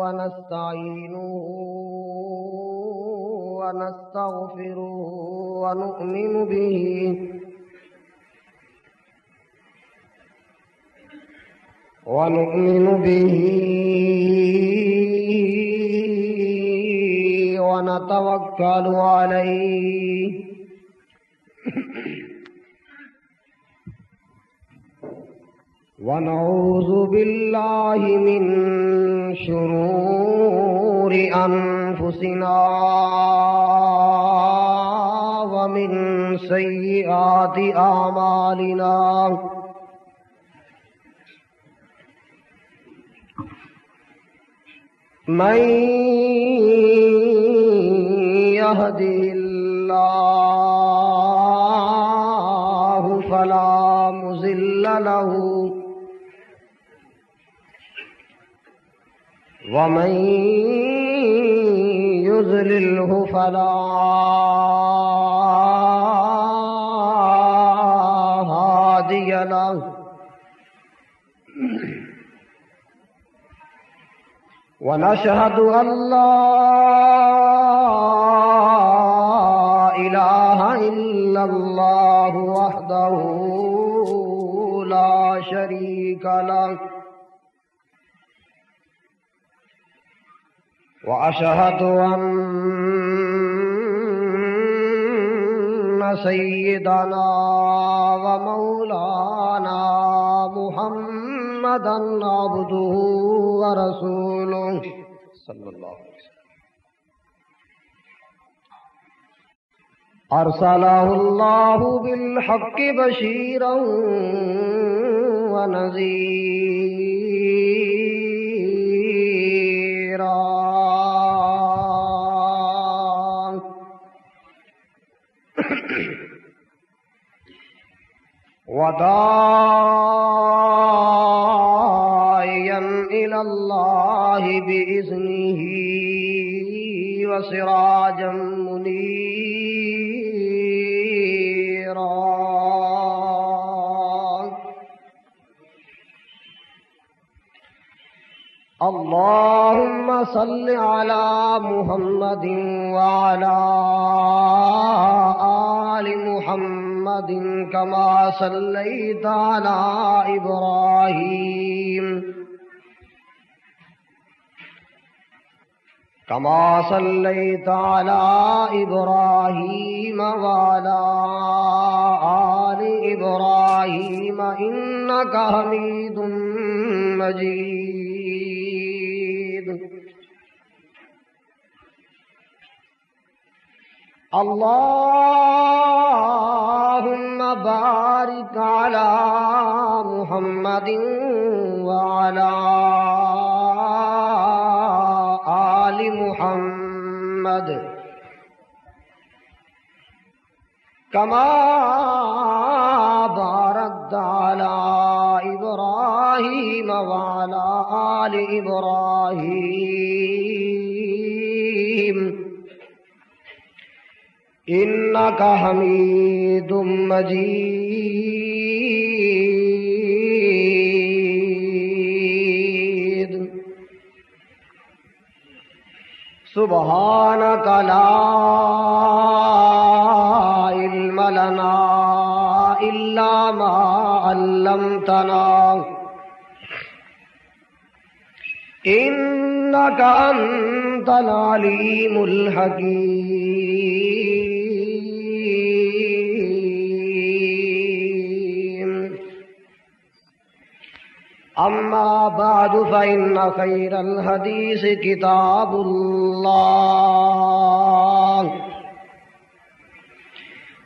ونستعينه ونستغفره ونؤمن به. ونؤمن به ونتوكل عليه. ونعوذ بالله من شرور أنفسنا ومن سيئات أعمالنا. من يهدي الله فلا مزل له ومن يذلله فلا هادي له. ونشهد أن لا إله إلا الله وحده لا شريك له. وأشهد أن سيدنا ومولانا محمدا عبده ورسوله. صلى الله عليه وسلم. أرسله الله بالحق بشيرا ونذيرا. وداعيا إلى الله بإذنه وسراجا منيرا. اللهم صل على محمد وعلى آل محمد محمد كما صليت على إبراهيم. كما صليت على إبراهيم وعلى آل إبراهيم إنك حميد مجيد. اللهم بارك على محمد وعلى آل محمد. كما باركت على إبراهيم وعلى آل إبراهيم. إنك حميد مجيد. سبحانك لا علم لنا إلا ما علمتنا. إنك أنت العليم الحكيم. أما بعد فإن خير الحديث كتاب الله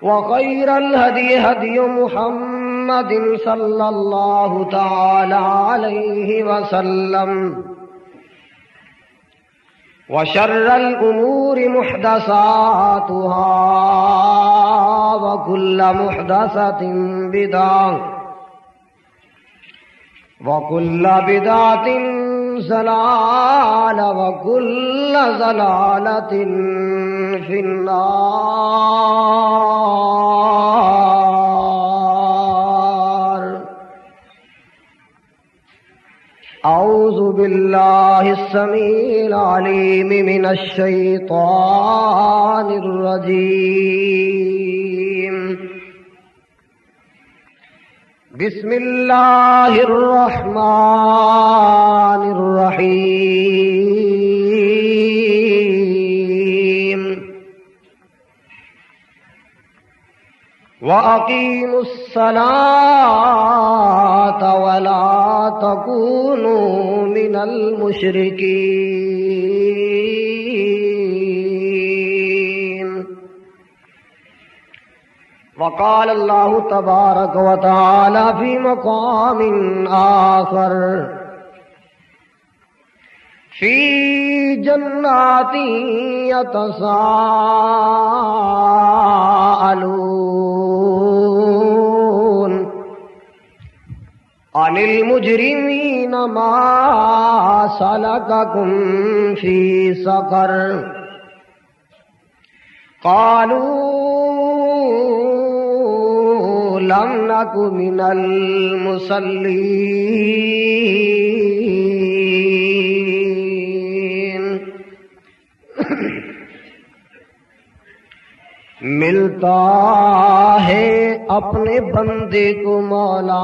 وخير الهدي هدي محمد صلى الله تعالى عليه وسلم وشر الأمور محدثاتها وكل محدثة بدعة وكل بدعة زلالة وكل زلالة في النار أعوذ بالله السميع العليم من الشيطان الرجيم بسم الله الرحمن الرحيم وأقيموا الصلاة ولا تكونوا من المشركين وقال الله تبارك وتعالى في مقام آخر. في جنات يتساءلون. عن المجرمين ما سلككم في سقر. قالوا لم نك من المصلين ملتا ہے اپنے بندے کو مولا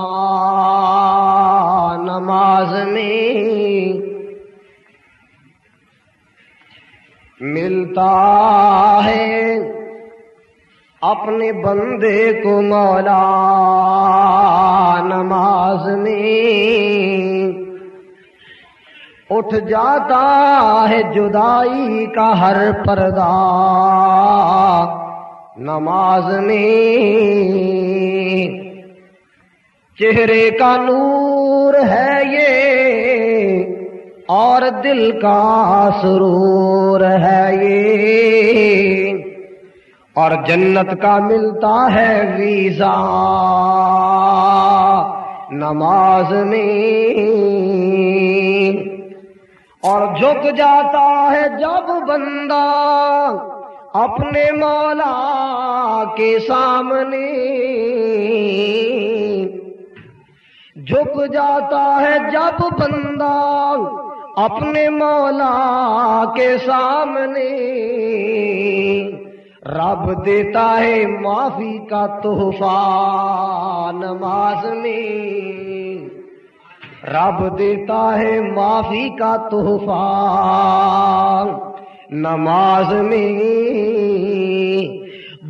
نماز میں۔ ملتا ہے اپنے بندے کو مولا نماز میں اٹھ جاتا ہے جدائی کا ہر پردہ۔ نماز میں چہرے کا نور ہے یہ اور دل کا سرور ہے یہ۔ اور جنت کا ملتا ہے ویزا نماز میں اور جھک جاتا ہے جب بندہ اپنے مولا کے سامنے۔ جھک جاتا ہے جب بندہ اپنے مولا کے سامنے۔ رب دیتا ہے معافی کا تحفہ، نماز میں رب دیتا ہے معافی کا تحفہ، نماز میں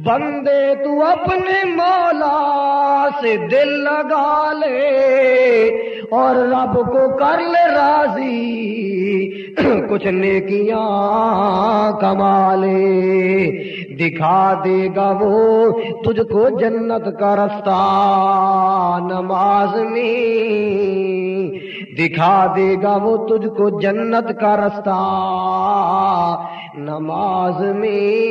بندے تو اپنے مولا سے دل لگا لے اور رب کو کر لے راضی، کچھ نیکیاں کما لے۔ دکھا دے گا وہ تجھ کو جنت کا رستہ، نماز میں۔ دکھا دے گا وہ تجھ کو جنت کا رستہ، نماز میں۔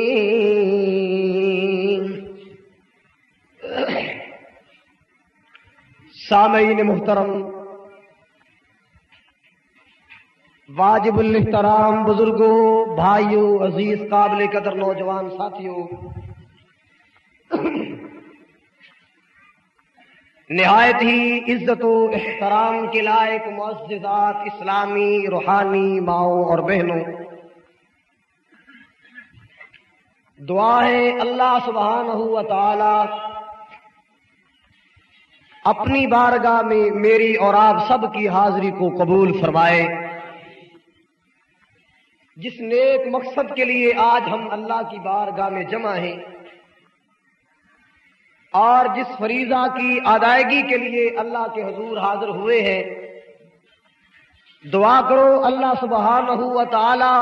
سامعین محترم واجب الاحترام بزرگوں بھائیوں عزیز، قابل قدر نوجوان ساتھیوں نہایت ہی عزت و احترام کے لائق معززات اسلامی، روحانی ماؤں اور بہنوں۔ دعا ہے اللہ سبحانہ و تعالی اپنی بارگاہ میں میری اور آپ سب کی حاضری کو قبول فرمائے۔ جس نیک مقصد کے لیے آج ہم اللہ کی بارگاہ میں جمع ہیں، اور جس فریضہ کی ادائیگی کے لیے اللہ کے حضور حاضر ہوئے ہیں، دعا کرو اللہ سبحانہ و تعالی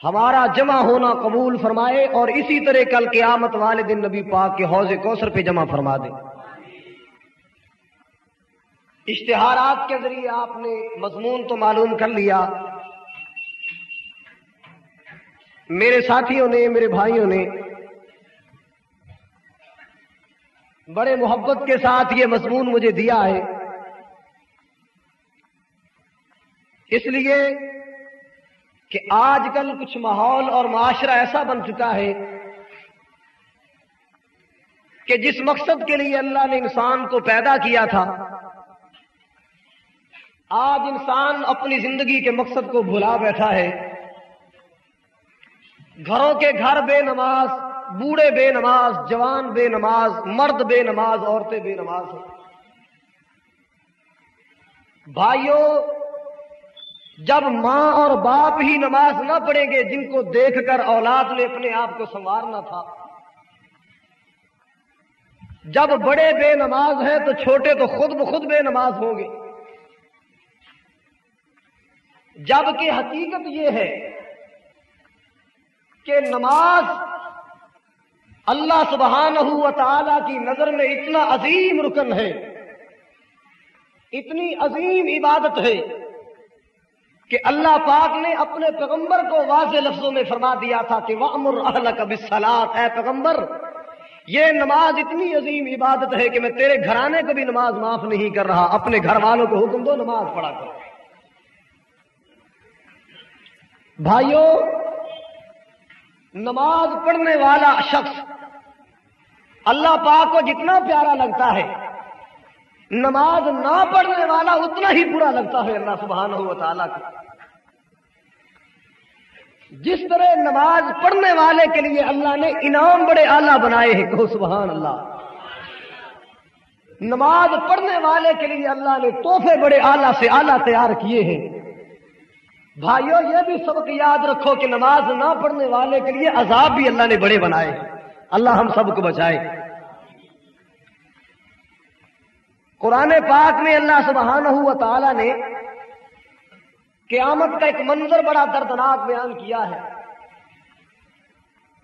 ہمارا جمع ہونا قبول فرمائے اور اسی طرح کل قیامت والے دن نبی پاک کے حوض کوثر پہ جمع فرما دے۔ اشتہارات کے ذریعے آپ نے مضمون تو معلوم کر لیا۔ میرے ساتھیوں نے، میرے بھائیوں نے بڑے محبت کے ساتھ یہ مضمون مجھے دیا ہے۔ اس لیے کہ آج کل کچھ ماحول اور معاشرہ ایسا بن چکا ہے کہ جس مقصد کے لیے اللہ نے انسان کو پیدا کیا تھا، آج انسان اپنی زندگی کے مقصد کو بھلا بیٹھا ہے۔ گھروں کے گھر بے نماز، بوڑھے بے نماز، جوان بے نماز، مرد بے نماز، عورتیں بے نماز ہیں بھائیوں جب ماں اور باپ ہی نماز نہ پڑھیں گے، جن کو دیکھ کر اولاد نے اپنے آپ کو سنوارنا تھا۔ جب بڑے بے نماز ہیں تو چھوٹے تو خود بخود بے نماز ہوں گے۔ جبکہ حقیقت یہ ہے کہ نماز اللہ سبحانہ و تعالی کی نظر میں اتنا عظیم رکن ہے، اتنی عظیم عبادت ہے کہ اللہ پاک نے اپنے پیغمبر کو واضح لفظوں میں فرما دیا تھا کہ وامر اہل کبھی سلاد ہے پیغمبر، یہ نماز اتنی عظیم عبادت ہے کہ میں تیرے گھرانے کو بھی نماز معاف نہیں کر رہا، اپنے گھر والوں کو حکم دو، نماز پڑھا کر بھائیوں نماز پڑھنے والا شخص اللہ پاک کو جتنا پیارا لگتا ہے، نماز نہ پڑھنے والا اتنا ہی برا لگتا ہے اللہ سبحانہ و تعالیٰ کو۔ جس طرح نماز پڑھنے والے کے لیے اللہ نے انعام بڑے اعلیٰ بنائے ہیں، کہو سبحان اللہ۔ نماز پڑھنے والے کے لیے اللہ نے تحفے بڑے اعلیٰ سے اعلیٰ تیار کیے ہیں۔ بھائیوں یہ بھی سبق یاد رکھو کہ نماز نہ پڑھنے والے کے لیے عذاب بھی اللہ نے بڑے بنائے۔ اللہ ہم سب کو بچائے۔ قرآن پاک میں اللہ سبحانہ و تعالی نے قیامت کا ایک منظر بڑا دردناک بیان کیا ہے۔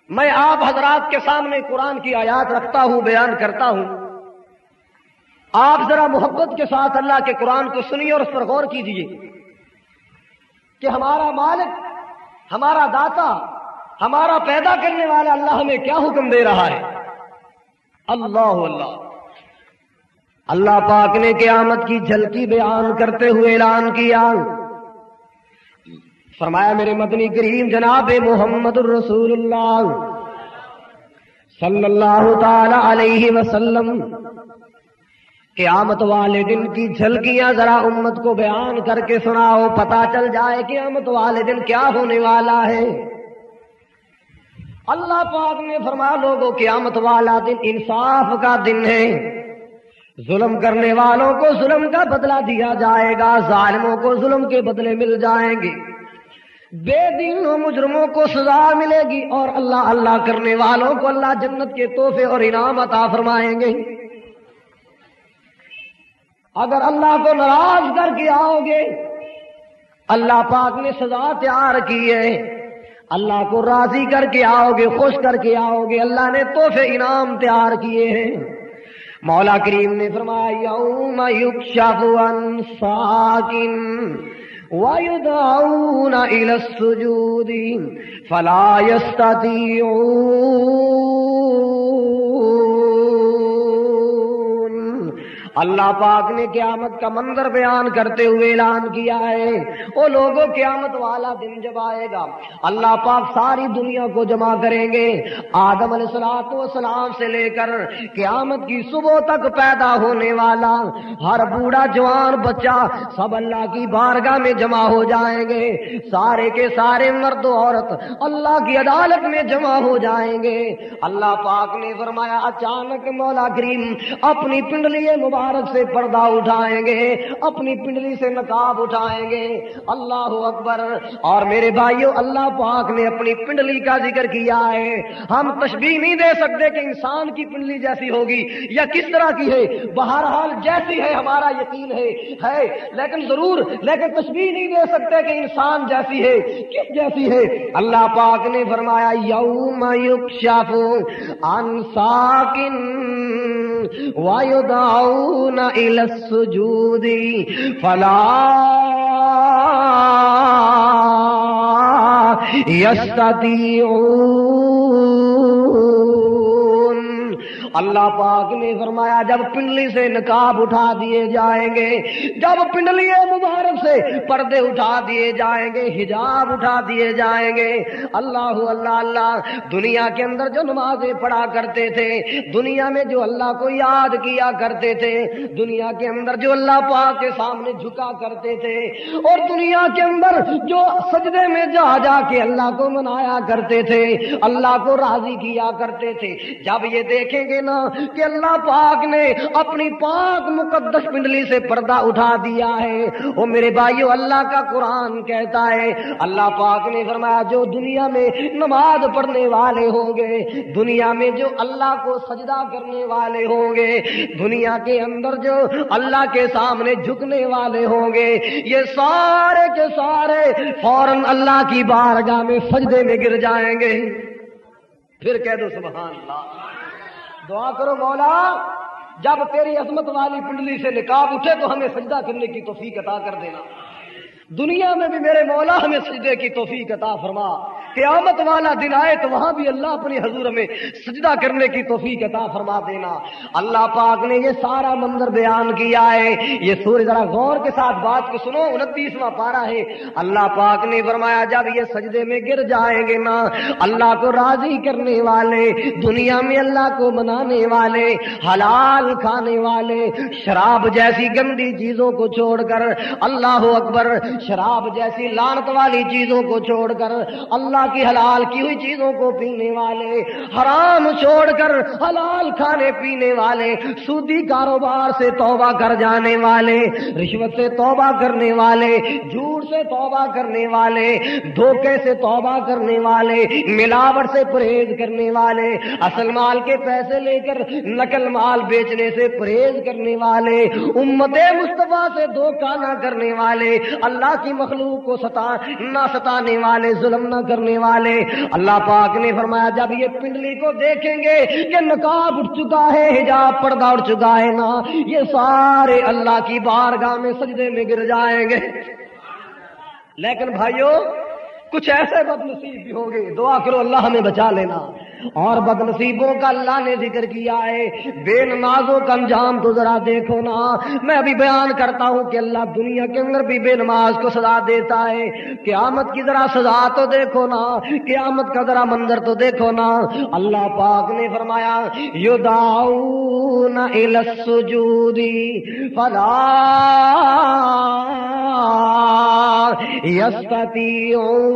میں آپ حضرات کے سامنے قرآن کی آیات رکھتا ہوں، بیان کرتا ہوں۔ آپ ذرا محبت کے ساتھ اللہ کے قرآن کو سنیے اور اس پر غور کیجیے کہ ہمارا مالک، ہمارا داتا، ہمارا پیدا کرنے والا اللہ ہمیں کیا حکم دے رہا ہے؟ اللہ اللہ۔ اللہ پاک نے قیامت کی جھلکی بیان کرتے ہوئے اعلان کیا۔ فرمایا، میرے مدنی کریم جناب محمد الرسول اللہ صلی اللہ تعالی علیہ وسلم قیامت والے دن کی جھلکیاں ذرا امت کو بیان کر کے سناؤ پتا چل جائے قیامت والے دن کیا ہونے والا ہے۔ اللہ پاک نے فرمایا لوگوں قیامت والا دن انصاف کا دن ہے۔ ظلم کرنے والوں کو ظلم کا بدلہ دیا جائے گا، ظالموں کو ظلم کے بدلے مل جائیں گے۔ بے دینوں مجرموں کو سزا ملے گی اور اللہ اللہ کرنے والوں کو اللہ جنت کے تحفے اور انعام عطا فرمائیں گے۔ اگر اللہ کو ناراض کر کے آؤ گے، اللہ پاک نے سزا تیار کی ہے۔ اللہ کو راضی کر کے آؤ گے، خوش کر کے آؤ گے۔ اللہ نے تحفے انعام تیار کیے ہیں۔ مولا کریم نے فرمایا، یوم یکشف عن ویدعون الى السجود فلا يستطيعون اللہ پاک نے قیامت کا منظر بیان کرتے ہوئے اعلان کیا ہے۔ وہ لوگوں قیامت والا دن جب آئے گا، اللہ پاک ساری دنیا کو جمع کریں گے۔ آدم علیہ السلاط والسلام سے لے کر قیامت کی صبح تک پیدا ہونے والا ہر بوڑھا، جوان، بچہ سب اللہ کی بارگاہ میں جمع ہو جائیں گے۔ سارے کے سارے مرد و عورت اللہ کی عدالت میں جمع ہو جائیں گے۔ اللہ پاک نے فرمایا، اچانک مولا کریم اپنی پنڈلی مبارک سے پردہ اٹھائیں گے، اپنی پنڈلی سے نقاب اٹھائیں گے۔ اللہ اکبر۔ اور میرے بھائیوں اللہ پاک نے اپنی پنڈلی کا ذکر کیا ہے۔ ہم تشبیح نہیں دے سکتے کہ انسان کی پنڈلی جیسی ہوگی یا کس طرح کی ہے۔ بہرحال جیسی ہے، ہمارا یقین ہے ہے۔ لیکن ضرور، لیکن تشبیح نہیں دے سکتے کہ انسان جیسی ہے، کس جیسی ہے۔ اللہ پاک نے فرمایا، یوم یکشف عن ساکن وَيُدْعَوْنَ إلى السجود فلا يستطيعون اللہ پاک نے فرمایا، جب پنڈلی سے نکاب اٹھا دیے جائیں گے، جب پنڈلی مبارک سے پردے اٹھا دیے جائیں گے، حجاب اٹھا دیے جائیں گے، اللہ اللہ اللہ، دنیا کے اندر جو نمازیں پڑھا کرتے تھے، دنیا میں جو اللہ کو یاد کیا کرتے تھے، دنیا کے اندر جو اللہ پاک کے سامنے جھکا کرتے تھے، اور دنیا کے اندر جو سجدے میں جا جا کے اللہ کو منایا کرتے تھے، اللہ کو راضی کیا کرتے تھے، جب یہ دیکھیں گے نا کہ اللہ پاک نے اپنی پاک مقدس پنڈلی سے پردہ اٹھا دیا ہے۔ وہ میرے بھائیو، اللہ کا قرآن کہتا ہے، اللہ پاک نے فرمایا، جو دنیا میں نماز پڑھنے والے ہوں گے، دنیا میں جو اللہ کو سجدہ کرنے والے ہوں گے، دنیا کے اندر جو اللہ کے سامنے جھکنے والے ہوں گے، یہ سارے کے سارے فوراً اللہ کی بارگاہ میں سجدے میں گر جائیں گے۔ پھر کہہ دو، سبحان اللہ۔ دعا کرو مولا، جب تیری عظمت والی پنڈلی سے نکاب اٹھے تو ہمیں سجدہ کرنے کی توفیق عطا کر دینا۔ دنیا میں بھی میرے مولا ہمیں سجدے کی توفیق عطا فرما۔ قیامت والا دن آئے تو وہاں بھی اللہ اپنی حضور میں سجدہ کرنے کی توفیق عطا فرما دینا۔ اللہ پاک نے یہ سارا منظر بیان کیا ہے۔ یہ سورج ذرا غور کے ساتھ بات کو سنو، انتیسواں پارا ہے۔ اللہ پاک نے فرمایا، جب یہ سجدے میں گر جائیں گے نا، اللہ کو راضی کرنے والے، دنیا میں اللہ کو منانے والے، حلال کھانے والے، شراب جیسی گندی چیزوں کو چھوڑ کر اللہ اکبر شراب جیسی لانت والی چیزوں کو چھوڑ کر اللہ کی حلال کی ہوئی چیزوں کو پینے والے، حرام چھوڑ کر حلال کھانے پینے والے، سودی کاروبار سے توبہ کر جانے والے، رشوت سے توبہ کرنے والے، جھوٹ سے توبہ کرنے والے، دھوکے سے توبہ کرنے والے، ملاوٹ سے پرہیز کرنے والے، اصل مال کے پیسے لے کر نقل مال بیچنے سے پرہیز کرنے والے، امت مصطفیٰ سے دھوکہ نہ کرنے والے، اللہ اللہ کی مخلوق کو ستا، نہ ستانے والے، ظلم نہ کرنے والے۔ اللہ پاک نے فرمایا، جب یہ پنڈلی کو دیکھیں گے کہ نقاب اٹھ چکا ہے، حجاب پردہ اٹھ چکا ہے نا، یہ سارے اللہ کی بارگاہ میں سجدے میں گر جائیں گے۔ لیکن بھائیوں کچھ ایسے بد نصیب بھی ہوں گے۔ دعا کرو اللہ ہمیں بچا لینا۔ اور بد نصیبوں کا اللہ نے ذکر کیا ہے۔ بے نمازوں کا انجام تو ذرا دیکھو نا۔ میں ابھی بیان کرتا ہوں کہ اللہ دنیا کے اندر بھی بے نماز کو سزا دیتا ہے۔ قیامت کی ذرا سزا تو دیکھو نا۔ قیامت کا ذرا منظر تو دیکھو نا۔ اللہ پاک نے فرمایا یو فلا یستی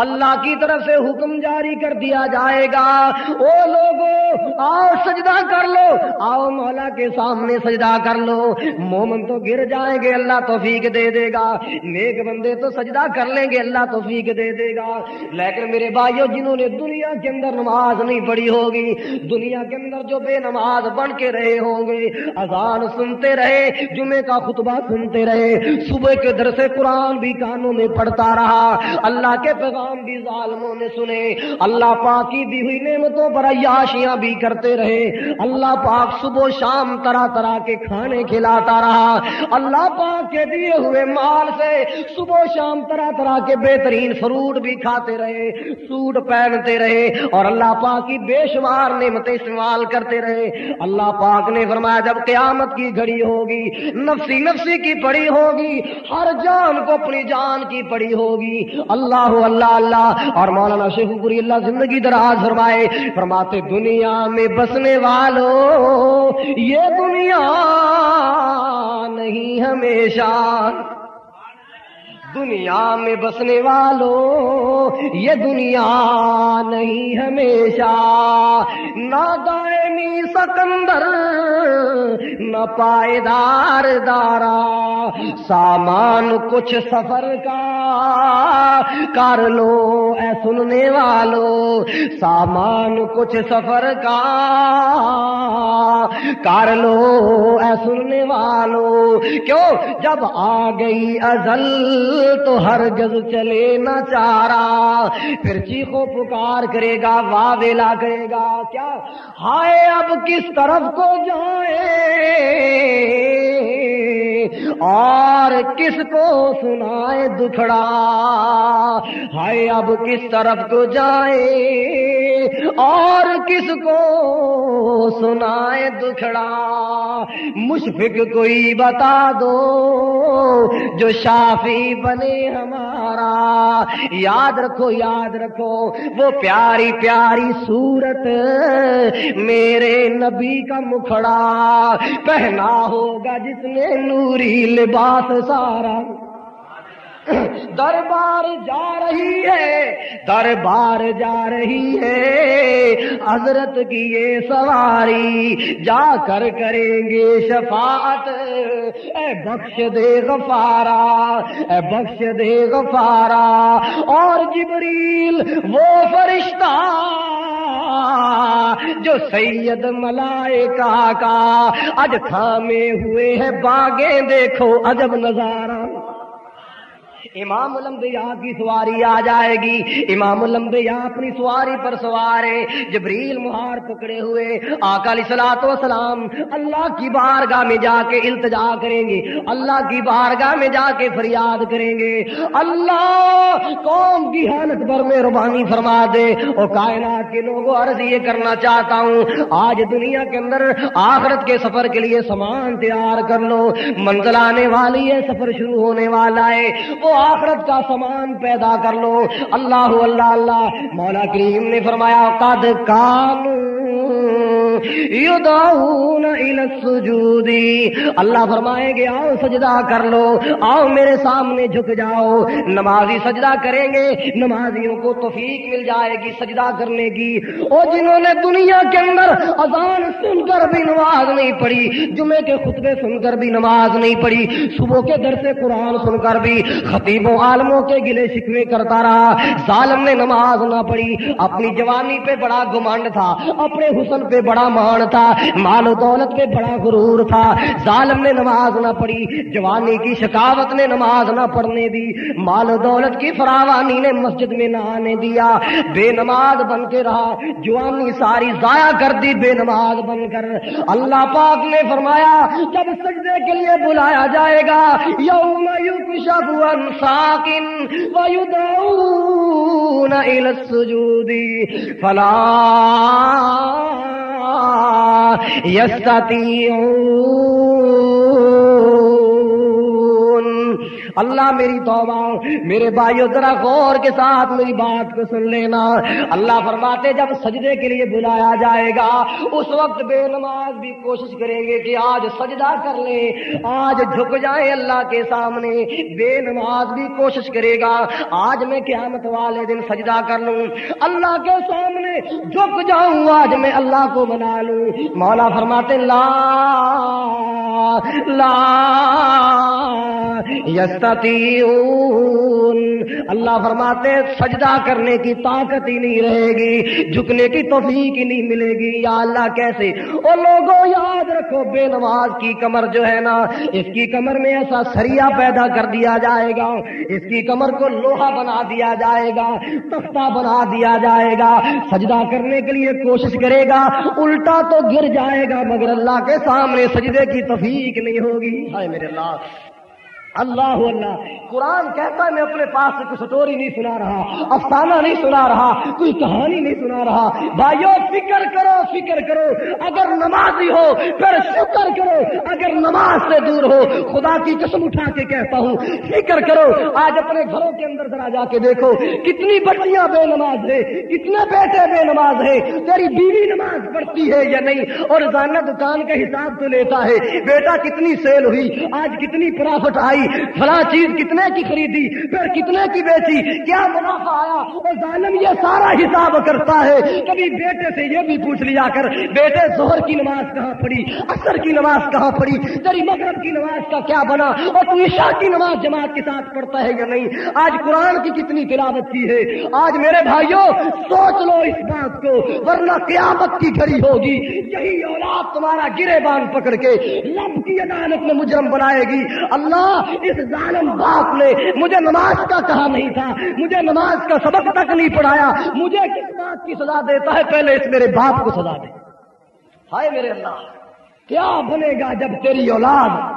اللہ کی طرف سے حکم جاری کر دیا جائے گا۔ او لوگوں آؤ سجدہ کر لو۔ آؤ مولا کے سامنے سجدہ کر لو۔ مومن تو گر جائیں گے، اللہ توفیق دے دے گا۔ نیک بندے تو سجدہ کر لیں گے، اللہ توفیق دے دے گا۔ لیکن میرے بھائیوں جنہوں نے دنیا کے اندر نماز نہیں پڑھی ہوگی، دنیا کے اندر جو بے نماز بن کے رہے ہوں گے، اذان سنتے رہے جمعے کا خطبہ سنتے رہے، صبح کے در سے قرآن بھی کانوں میں پڑھتا رہا۔ اللہ کے پیغام پیغام بھی ظالموں نے سنے۔ اللہ پاک کی دی ہوئی نعمتوں پر عیاشیاں بھی کرتے رہے۔ اللہ پاک صبح شام طرح طرح کے کھانے کھلاتا رہا۔ اللہ پاک کے دیے ہوئے مال سے صبح شام طرح طرح کے بہترین فروٹ بھی کھاتے رہے، سوٹ پہنتے رہے اور اللہ پاک کی بے شمار نعمتیں استعمال کرتے رہے۔ اللہ پاک نے فرمایا، جب قیامت کی گھڑی ہوگی، نفسی نفسی کی پڑی ہوگی، ہر جان کو اپنی جان کی پڑی ہوگی۔ اللہ اللہ اللہ اور مولانا شیخ پوری اللہ زندگی دراز فرمائے، فرماتے، دنیا میں بسنے والوں یہ دنیا نہیں ہمیشہ۔ دنیا میں بسنے والوں، یہ دنیا نہیں ہمیشہ۔ نہ دائمی سکندر، نہ پائیدار دارا۔ سامان کچھ سفر کا، کر لو اے سننے والو۔ سامان کچھ سفر کا، کر لو اے سننے والو۔ کیوں؟ جب آ گئی ازل تو ہر گز چلے نہ چارا۔ پھر چیخو پکار کرے گا واہ ویلا کرے گا۔ کیا؟ ہائے، اب کس طرف کو جائے؟ اور کس کو سنائے دکھڑا؟ ہائے، اب کس طرف کو جائے؟ اور کس کو سنائے دکھڑا؟ مشفق کوئی بتا دو، جو شافی بنے ہمارا۔ یاد رکھو یاد رکھو، وہ پیاری پیاری صورت میرے نبی کا مکھڑا پہنا ہوگا جس نے نوری لباس سارا۔ دربار جا رہی ہے، دربار جا رہی ہے۔ حضرت کی یہ سواری جا کر کریں گے شفاعت۔ اے بخش دے غفارا، اے بخش دے غفارا۔ اور جبریل وہ فرشتہ جو سید ملائکہ کا اج تھامے ہوئے ہیں۔ باغیں دیکھو، عجب نظارہ۔ امام الانبیاء کی سواری آ جائے گی۔ امام الانبیاء اپنی سواری پر سوار ہے جبریل مہار پکڑے ہوئے۔ آکال سلاط و سلام اللہ کی بارگاہ میں جا کے التجا کریں گے۔ اللہ کی بارگاہ میں جا کے فریاد کریں گے۔ اللہ قوم کی حالت پر مہربانی فرما دے۔ اور کائنات کے لوگوں عرض یہ کرنا چاہتا ہوں، آج دنیا کے اندر آخرت کے سفر کے لیے سامان تیار کر لو۔ منزل آنے والی ہے، سفر شروع ہونے والا ہے۔ وہ آخرت کا سامان پیدا کر لو۔ اللہ اللہ اللہ۔ مولا کریم نے فرمایا، قد کانو یدعون الى السجود. اللہ فرمائے گے آؤ سجدہ کر لو، آؤ میرے سامنے جھک جاؤ۔ نمازی سجدہ کریں گے، نمازیوں کو توفیق مل جائے گی سجدہ کرنے کی۔ اور جنہوں نے دنیا کے اندر اذان سن کر بھی نماز نہیں پڑھی، جمعے کے خطبے سن کر بھی نماز نہیں پڑھی، صبح کے در سے قرآن سن کر بھی خطیبوں عالموں کے گلے شکوے کرتا رہا۔ ظالم نے نماز نہ پڑھی، اپنی جوانی پہ بڑا گمانڈ تھا، اپنے حسن پہ بڑا مان تھا۔ مال و دولت پہ بڑا غرور تھا۔ ظالم نے نماز نہ پڑھی۔ جوانی کی شکاوت نے نماز نہ پڑھنے دی۔ مال و دولت کی فراوانی نے مسجد میں نہ آنے دیا۔ بے نماز بن کے رہا۔ جوانی ساری ضائع کر دی۔ بے نماز بن کر۔ اللہ پاک نے فرمایا، جب سجدے کے لیے بلایا جائے گا، یوم یکشف عن ساکن الى السجود۔ فلا يستطيعون اللہ میری توبہ، میرے بھائیو، ذرا غور کے ساتھ میری بات کو سن لینا۔ اللہ فرماتے، جب سجدے کے لیے بلایا جائے گا، اس وقت بے نماز بھی کوشش کریں گے کہ آج سجدہ کر لیں آج جھک جائیں اللہ کے سامنے، بے نماز بھی کوشش کرے گا۔ آج میں قیامت والے دن سجدہ کر لوں، اللہ کے سامنے جھک جاؤں، آج میں اللہ کو منا لوں۔ مولا فرماتے، لا لا، یس یستطیعون اللہ فرماتے سجدہ کرنے کی طاقت ہی نہیں رہے گی، جھکنے کی توفیق ہی نہیں ملے گی۔ یا اللہ کیسے؟ او لوگوں یاد رکھو، بے نماز کی کمر جو ہے نا، اس کی کمر میں ایسا سریا پیدا کر دیا جائے گا۔ اس کی کمر کو لوہا بنا دیا جائے گا، تختہ بنا دیا جائے گا۔ سجدہ کرنے کے لیے کوشش کرے گا، الٹا تو گر جائے گا، مگر اللہ کے سامنے سجدے کی توفیق نہیں ہوگی۔ ہائے میرے اللہ۔ اللہ اللہ، قرآن کہتا ہے، میں اپنے پاس سے کوئی سٹوری نہیں سنا رہا، افسانہ نہیں سنا رہا، کوئی کہانی نہیں سنا رہا۔ بھائیو، فکر کرو فکر کرو۔ اگر نمازی ہو، پھر شکر کرو۔ اگر نماز سے دور ہو، خدا کی قسم اٹھا کے کہتا ہوں، فکر کرو۔ آج اپنے گھروں کے اندر ذرا جا کے دیکھو، کتنی بچیاں بے نماز ہے کتنے بیٹے بے نماز ہے تیری بیوی نماز پڑھتی ہے یا نہیں؟ اور زانہ دکان کا حساب تو لیتا ہے، بیٹا کتنی سیل ہوئی، آج کتنی پرافٹ آئی فلاں چیز کتنے کی خریدی، پھر کتنے کی بیچی؟ کیا منافع آیا؟ اور ظالم یہ سارا حساب کرتا ہے۔ کبھی بیٹے سے یہ بھی پوچھ لیا کر، بیٹے زہر کی نماز کہاں پڑھی؟ اثر کی نماز کہاں پڑھی؟ تیری مغرب کی نماز کا کیا بنا؟ اور تو عشاء کی نماز جماعت کے ساتھ پڑھتا ہے یا نہیں؟ آج قرآن کی کتنی تلاوت کی ہے؟ آج میرے بھائیوں، سوچ لو اس بات کو، ورنہ قیامت کی گھڑی ہوگی۔ یہی اولاد تمہارا گرے باندھ پکڑ کے لب کی عدالت میں مجرم بنائے گی۔ اللہ اس ظالم باپ نے مجھے نماز کا کہا نہیں تھا، مجھے نماز کا سبق تک نہیں پڑھایا۔ مجھے کس بات کی سزا دیتا ہے؟ پہلے اس میرے باپ کو سزا دے۔ ہائے میرے اللہ، کیا بنے گا جب تیری اولاد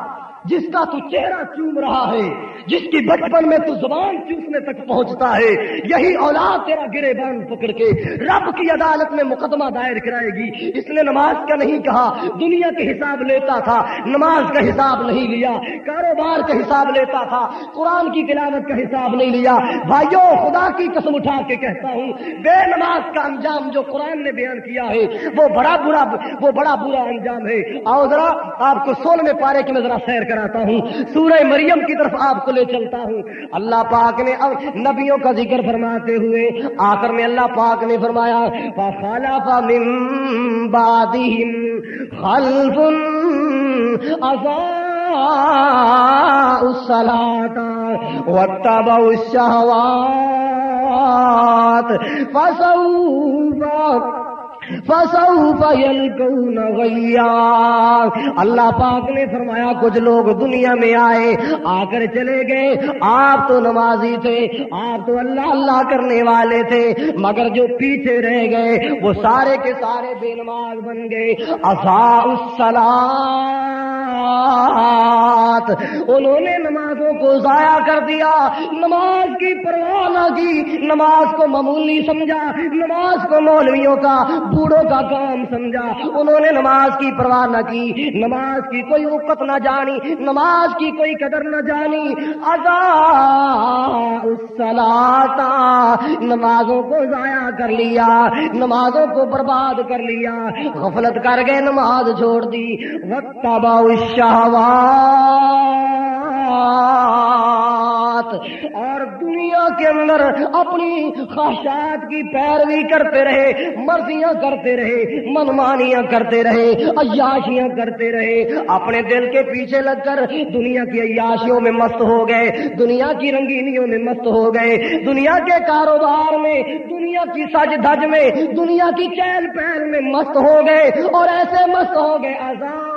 جس کا تو چہرہ چوم رہا ہے، جس کی بچپن میں تو زبان چوسنے تک پہنچتا ہے، یہی اولاد تیرا گرے بان پکڑ کے رب کی عدالت میں مقدمہ دائر کرائے گی۔ اس نے نماز کا نہیں کہا، دنیا کے حساب لیتا تھا، نماز کا حساب نہیں لیا، کاروبار کا حساب لیتا تھا، قرآن کی تلاوت کا حساب نہیں لیا۔ بھائیوں خدا کی قسم اٹھا کے کہتا ہوں، بے نماز کا انجام جو قرآن نے بیان کیا ہے، وہ بڑا برا، وہ بڑا برا انجام ہے۔ آؤ ذرا، آپ کو سول میں پارے کی میں ذرا سیر کراتا ہوں۔ سورہ مریم کی طرف آپ کو لے چلتا ہوں۔ اللہ پاک نے اب نبیوں کا ذکر فرماتے ہوئے آخر میں اللہ پاک نے فرمایا خلف واتبعوا الشهوات فسوف غیا اللہ پاک نے فرمایا، کچھ لوگ دنیا میں آئے، آ کر چلے گئے۔ آپ تو نمازی تھے، آپ تو اللہ اللہ کرنے والے تھے، مگر جو پیچھے رہ گئے، وہ سارے کے سارے بے نماز بن گئے۔ انہوں نے نمازوں کو ضائع کر دیا۔ نماز کی پرواہ نہ کی، نماز کو معمولی سمجھا، نماز کو مولویوں کا بوڑھوں کا کام سمجھا۔ انہوں نے نماز کی پرواہ نہ کی، نماز کی کوئی وقت نہ جانی، نماز کی کوئی قدر نہ جانی۔ ادا سلاتا نمازوں کو ضائع کر لیا، نمازوں کو برباد کر لیا۔ غفلت کر گئے نماز چھوڑ دی۔ وقت اور دنیا کے اندر اپنی خواہشات کی پیروی کرتے رہے، مرضیاں کرتے رہے، منمانیاں کرتے رہے، عیاشیاں کرتے رہے۔ اپنے دل کے پیچھے لگ کر دنیا کی عیاشیوں میں مست ہو گئے، دنیا کی رنگینیوں میں مست ہو گئے۔ دنیا کے کاروبار میں، دنیا کی سج دھج میں، دنیا کی چہل پہل میں مست ہو گئے اور ایسے مست ہو گئے، آزاد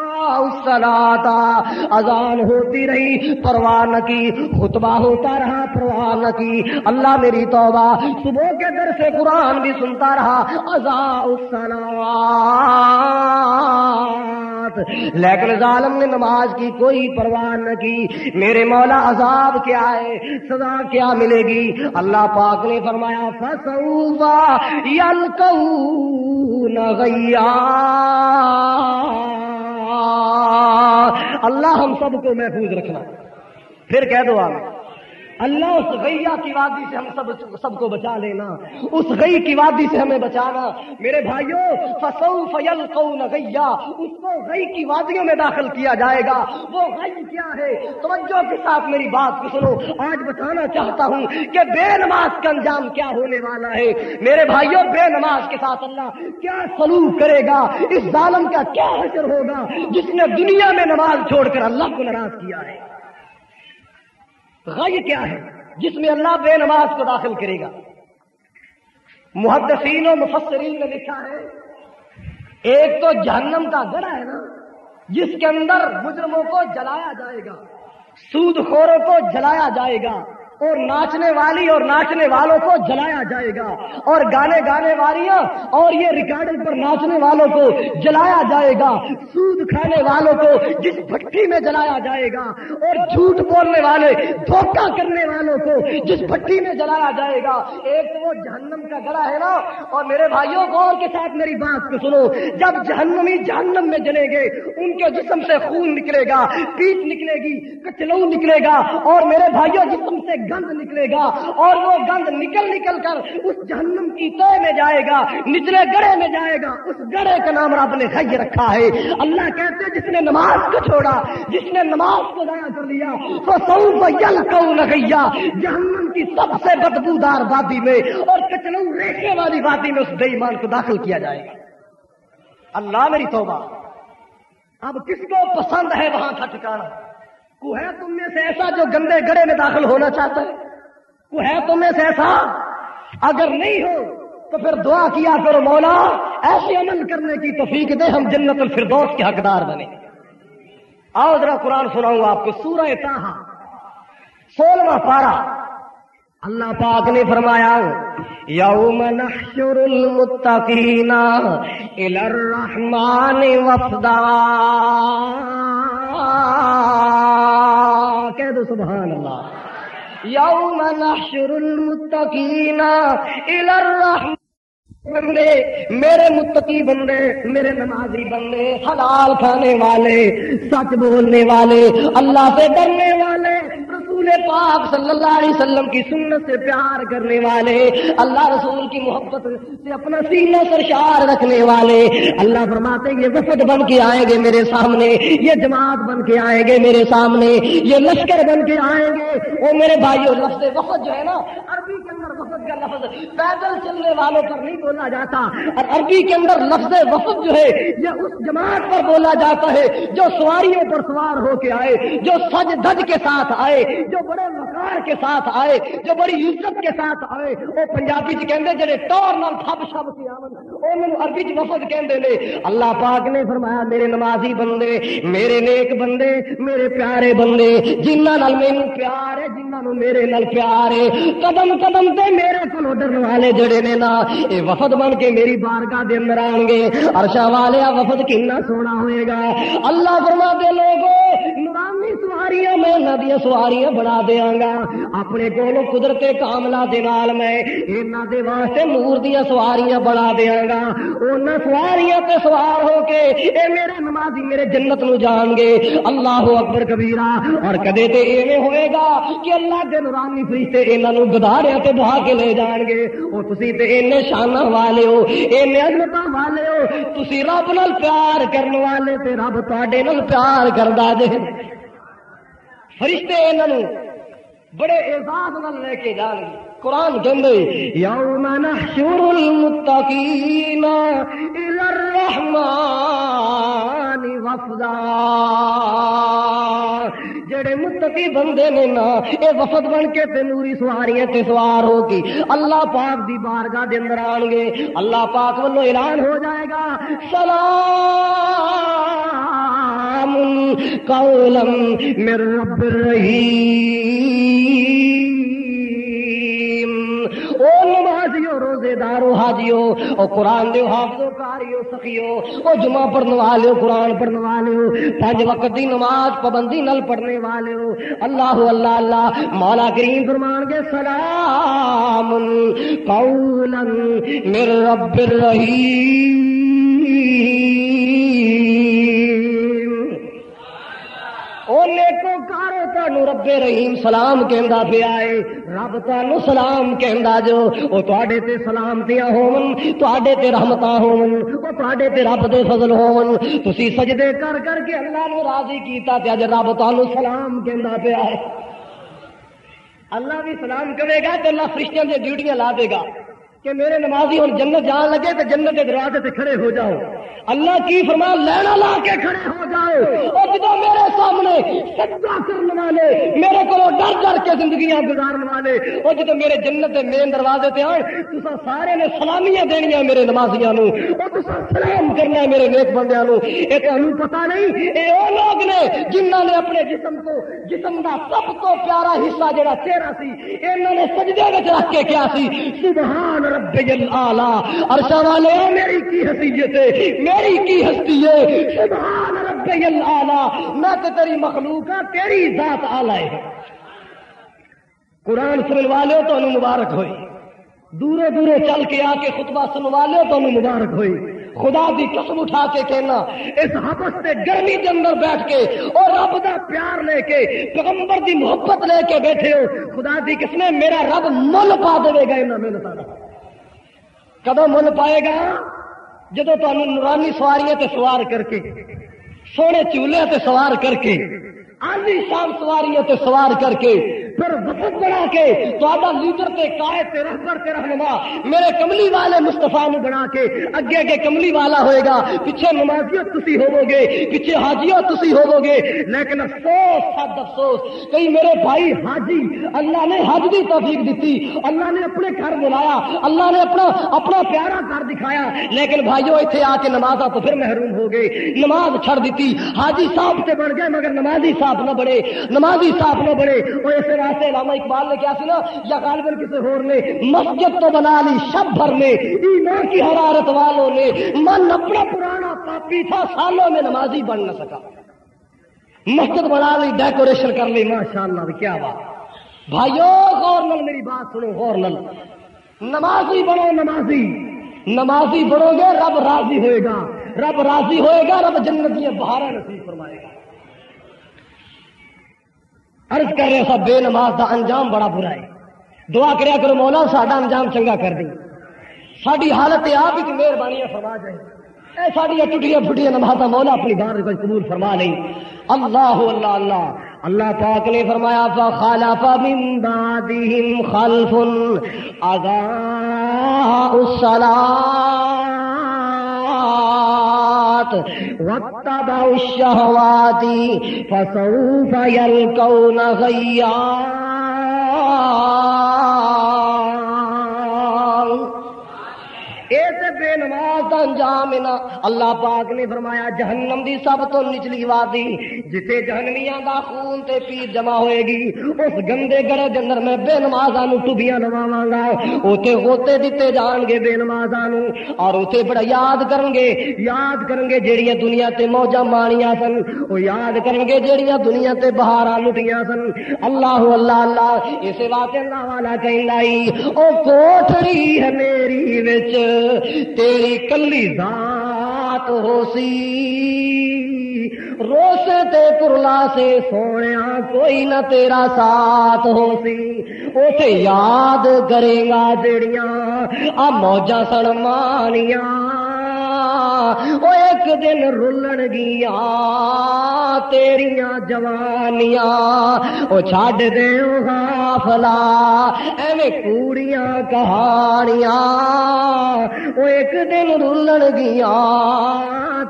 اذان ہوتی رہی، پرواہ نہ کی، خطبہ ہوتا رہا، پرواہ نہ کی۔ اللہ میری توبہ، صبح کے در سے قرآن بھی سنتا رہا۔ ازا لیکن ظالم نے نماز کی کوئی پرواہ نہ کی۔ میرے مولا عذاب کیا ہے؟ سزا کیا ملے گی؟ اللہ پاک نے فرمایا فسوا یلکو نغیا اللہ ہم سب کو محفوظ رکھنا۔ پھر کہہ دو آپ اللہ اس غیا کی وادی سے ہم سب سب کو بچا لینا۔ اس غی کی وادی سے ہمیں بچانا۔ میرے بھائیوں فسو فیل گیا اس کو غی کی وادیوں میں داخل کیا جائے گا۔ وہ غی کیا ہے؟ توجہ کے ساتھ میری بات کو سنو۔ آج بتانا چاہتا ہوں کہ بے نماز کا انجام کیا ہونے والا ہے۔ میرے بھائیوں بے نماز کے ساتھ اللہ کیا سلوک کرے گا؟ اس ظالم کا کیا حشر ہوگا؟ جس نے دنیا میں نماز چھوڑ کر اللہ کو ناراض کیا ہے۔ غی کیا ہے، جس میں اللہ بے نماز کو داخل کرے گا۔ محدثین و مفسرین نے لکھا ہے، ایک تو جہنم کا گڑا ہے نا، جس کے اندر مجرموں کو جلایا جائے گا سود خوروں کو جلایا جائے گا۔ اور ناچنے والی اور ناچنے والوں کو جلایا جائے گا اور گانے گانے والیاں اور یہ ریکارڈنگ پر ناچنے والوں کو جلایا جائے گا سود کھانے والوں کو جس بھٹی میں جلایا جائے گا اور جھوٹ بولنے والے، دھوکہ کرنے والوں کو جس بھٹی میں جلایا جائے گا۔ ایک تو وہ جہنم کا گڑا ہے نا۔ اور میرے بھائیوں، غور کے ساتھ میری بات کو سنو۔ جب جہنمی جہنم میں جلیں گے، ان کے جسم سے خون نکلے گا، پیٹ نکلے گی کچلو نکلے گا۔ اور میرے بھائیوں، جسم سے گند نکلے گا اور وہ گند نکل نکل کر اس جہنم کی تو میں جائے گا، نچلے گڑے میں جائے گا، اس گڑے کا نام رب نے خی رکھا ہے۔ اللہ کہتے جس نے نماز کو چھوڑا، جس نے نماز کو ضائع کر دیا تو سو یل کو لگیا جہنم کی سب سے بدبودار وادی میں اور کچلو ریشے والی وادی میں اس بے ایمان کو داخل کیا جائے گا۔ اللہ میری توبہ۔ اب کس کو پسند ہے وہاں کا ٹھکانا کو ہے تم میں سے ایسا جو گندے گڑے میں داخل ہونا چاہتا ہے؟ کو ہے تم میں سے ایسا؟ اگر نہیں ہو تو پھر دعا کیا کرو مولا، ایسے عمل کرنے کی توفیق دے، ہم جنت الفردوس کے حقدار بنے۔ آؤ ذرا قرآن سناؤں آپ کو، سورہ تاہا سولہواں پارا اللہ پاک نے فرمایا، یوم نحشر المتقین الى الرحمن وفدا. دو سبحان اللہ. یوم نحشر المتقین الى الرحمن. بندے، میرے متقی بندے، میرے نمازی بندے، حلال کھانے والے، سچ بولنے والے، اللہ سے ڈرنے والے رسول پاک صلی اللہ علیہ وسلم کی سنت سے پیار کرنے والے، اللہ رسول کی محبت سے اپنا سینہ سرشار رکھنے والے۔ اللہ فرماتے یہ وفد بن کے آئیں گے میرے سامنے، یہ جماعت بن کے آئیں گے میرے سامنے، یہ لشکر بن کے آئیں گے۔ وہ میرے بھائیوں لفظ وفد جو ہے نا، عربی کے وفد کا لفظ پیدل چلنے والوں پر نہیں بولا جاتا اور عربی کے اندر لفظ وفد جو ہے، یہ اس جماعت پر بولا جاتا ہے جو سواریوں پر سوار ہو کے آئے، جو سج دج کے ساتھ آئے، جو بڑے وقار کے ساتھ آئے، جو بڑی عزت کے ساتھ آئے، وہ پنجابی چ کہندے جڑے ٹور نال تھپ شب کے آون او مینوں عربی چ وفد کہندے نے، اللہ پاک نے فرمایا، میرے نمازی بندے، میرے نیک بندے، میرے پیارے بندے جنہاں نال مینوں پیار ہے جنہاں نوں میرے نال پیار ہے، قدم قدم تے میرے کولوں ڈرن والے جڑے نے نا، اے وفد بن کے میری بارگاہ دے اندر آن گے۔ عرشا والیا وفد کنا سونا ہوئے گا۔ اللہ فرما دے لوگوں نورانی سواریاں میں انہاں دی سواریاں بنا دیاں گا۔ اپنے کولوں قدرت کاملہ دے نال میں انہاں دے واسطے نور دی سواریاں بنا دیاں گا۔ انہاں سواریاں تے سوار ہو کے اے میرے نمازی میرے جنت نو جان گے۔ اللہ اکبر کبیرہ۔ اور کدے تے ایویں ہوئے گا کہ اللہ دے نورانی فرشتے انہاں نو گداڑیاں تے بہا کے لے ہو جان گے۔ او تسی تے اینے شاناں والے ہو اینے عظمتاں والے ہو، تسی رب نال پیار کرن والے تے رب تواڈے نال پیار کردا جے۔ فرشتے انہاں نو بڑے اعزاز نال لے کے جان گے۔ قرآن کہندے، یوم نحشر المتقین الى الرحمن وفدا۔ جڑے متقی بندے نے نا، اے وفد بن کے تے نوری سواریاں تے سوار ہو کی اللہ پاک دی بارگاہ دے اندر آن گے۔ اللہ پاک والو اعلان ہو جائے گا۔ سلام قولم من رب الرحیم۔ روزے حاجیو، او قرآن دیو حافظو، کاریو، سخیو، او جمعہ پڑھنے والے، قرآن پڑھنے والے پانچ وقت دی نماز پابندی نل پڑھنے والے، اللہ اللہ اللہ، مولا کریم فرمان کے سلام قولا من رب الرحیم۔ تانو رب رحیم سلام کہندا پیا ہے رب تانو سلام کہندا جو۔ او تواڈے تے سلامتیاں ہون، تواڈے تے رحمتاں ہون، او تواڈے تے رب دے فضل ہون۔ تسی سجدے کر کر کے اللہ نو راضی کیتا تے اج رب تانو سلام کہندا پیا ہے اللہ بھی سلام کرے گا تو اللہ فرشتیاں دے ڈیوٹیاں لا دے گا۔ کہ میرے نمازی ہوں جنت جان لگے تو جنت کے دروازے سے کھڑے ہو جاؤ۔ اللہ کی فرما لینا لا کے کھڑے ہو جاؤ۔ اور جدو میرے سامنے سجدہ کرنے والے میرے کو ڈر ڈر کے زندگیاں گزارنے والے اور جدو میرے جنت کے مین دروازے تے آئے تو سارے نے سلامیاں دینیاں میرے نمازیاں نو اور تو سلام کرنا ہے میرے نیک بندیاں نو یہ تو ہمیں پتا نہیں یہ وہ لوگ نے جنہوں نے اپنے جسم کو، جسم کا سب تو پیارا حصہ جڑا چہرہ سی انہوں نے سجدے میں رکھ کے کیا سی۔ سبحان رب الاعلی عرشا والے میری کی حیثیت ہے میری کی ہستی ہے سبحان رب الاعلی، میں تو تیری مخلوق ہاں تیری ذات اعلی ہے۔ قرآن سنن والے تو انہوں مبارک ہوئی۔ دورے دورے چل کے آ کے خطبہ سن والے تو انہوں مبارک ہوئی۔ خدا دی قسم اٹھا کے کہنا، اس حبس سے گرمی کے اندر بیٹھ کے اور رب دا پیار لے کے، پیغمبر دی محبت لے کے بیٹھے ہو۔ خدا دی قسم میرا رب مل پا دے گا، انہاں محنت کدو مل پائے گا، جدو تمہیں نورانی سواریاں تے سوار کر کے، سونے چولہے تے سوار کر کے آندھی شام سواریاں تے سوار کر کے پھر وقت بنا کے تو لیڈر تے قائد تے رہبر تے رہنما میرے کملی والے مصطفیٰ نو بنا کے اگے اگے کملی والا ہوئے گا۔ پیچھے نمازیوں تسی ہوو گے پیچھے حاجیوں تسی ہوو گے لیکن افسوس سب افسوس کئی میرے بھائی حاجی اللہ نے حج دی توفیق دیتی، اللہ نے اپنے گھر بلایا، اللہ نے اپنا اپنا پیارا گھر دکھایا، لیکن بھائیوں اتنے آ کے نماز تو پھر محروم ہو گئے۔ نماز چھڑ دیتی، حاجی صاحب سے بن گئے مگر نمازی صاحب نہ بڑے نمازی صاحب نہ بڑے وہ اسے واسطے علامہ اقبال نے کیا سی نا یا غالباً کسی اور نے، مسجد تو بنا لی، شب بھر میں ایمان کی حرارت والوں نے، من اپنا پرانا پاپی تھا، سالوں میں نمازی بن نہ سکا۔ مسجد بنا لی، ڈیکوریشن کر لی ماشاء اللہ کیا بات۔ بھائیو، غور نل میری بات سنو، غور نل نمازی بنو، نمازی۔ نمازی بنو گے، رب راضی ہوئے گا۔ رب راضی ہوئے گا، رب جنت یہ بہارا نصیب فرمائے گا۔ عرض کر رہے سب بے نماز دا انجام بڑا برا ہے۔ دعا کریا کرو، مولا، ساڈا انجام چنگا کر دیں ساری حالت آپ ہی مہربانی فرما جائے۔ اے ساری ٹوٹیاں پھٹیاں نماز مولا اپنی بار کو قبول فرما لیں اللہ اللہ اللہ۔ اللہ پاک نے فرمایا، فخلف من بعدهم خلف اضاعوا الشهوات واتبعوا الشهوات فسوف يلقون غيا بے نماز کا انجام ہے نا۔ اللہ پاک نے فرمایا جہنم دی سب تو نچلی وادی، جسے جہنمیاں دا خون تے پیر جمع ہوئے گی، اس گندے گڑے دے اندر میں بے نمازاں نو ٹوبیاں لواواں گا۔ اوتے ہوتے دتے جان گے بے نمازاں نو اور اوتے بڑا یاد کرن گے۔ یاد کرن گے جیڑیاں دنیا تے موجاں مانیاں سن۔ او یاد کرن گے جیڑیاں دنیا تے بہاراں لٹیاں سن۔ اللہ اللہ اللہ اس واسطے اللہ والا کہندا ای او کوٹھڑی ہے میری وچ۔ تیری کلی ذات ہو سی روسے تے پرلا سے سونے کوئی نہ تیرا ساتھ ہو سی اسے یاد کرے گا جڑیاں آ موجا سن مانیاں وہ ایک دن رلن گیا، تیریاں جوانیاں وہ چڈ دے غافلا، ایویں کوڑیاں کہانیاں۔ وہ ایک دن رلن گیا،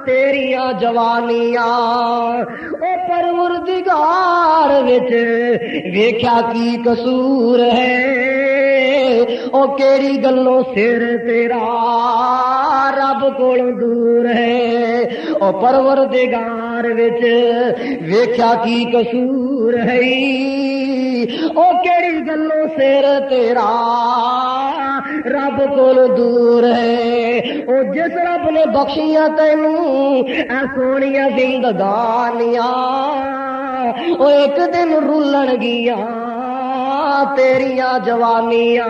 تیریاں جوانیاں۔ وہ پروردگار وچ ویکھیا کی قصور ہے؟ او کیڑی گلوں سر تیرا رب کو دور ہے۔ او پروردگار وچ ویکھیا کی قصور ہے۔ او کیڑی گلوں سر تیرا رب کو دور ہے۔ او جس رب نے بخشیاں تینوں اے سونیاں زندگانیاں او ایک دن رولن گیا تیریاں جوانیاں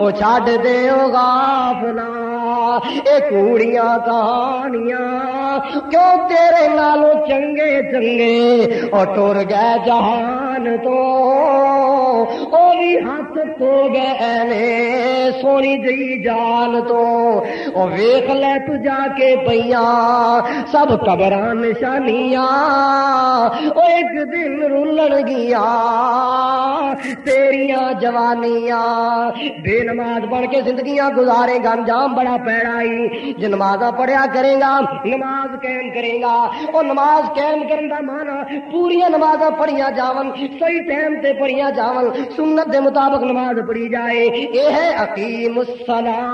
او چھڈ دے او غافلا اے کوڑیاں کہانیاں کیوں تیرے نالوں چنگے چنگے او ٹر گئے جہان تو او بھی ہاتھ تو گئے نے سونی جی جان تو او ویخ لے تو جا کے پیاں سب قبران نشانیاں او ایک دن رولن گیا تیریاں جوانیاں بے نماز پڑھ کے زندگیاں گزارے گا انجام بڑا پہ پیڑائی جو نماز پڑھیا کرے گا، نماز قائم کرے گا۔ اور نماز قائم کرنے کا مانا پوری نماز پڑھیا جاون، صحیح ٹائم سے پڑھیا جاون، سنت دے مطابق نماز پڑھی جائے۔ یہ ہے عقیم السلام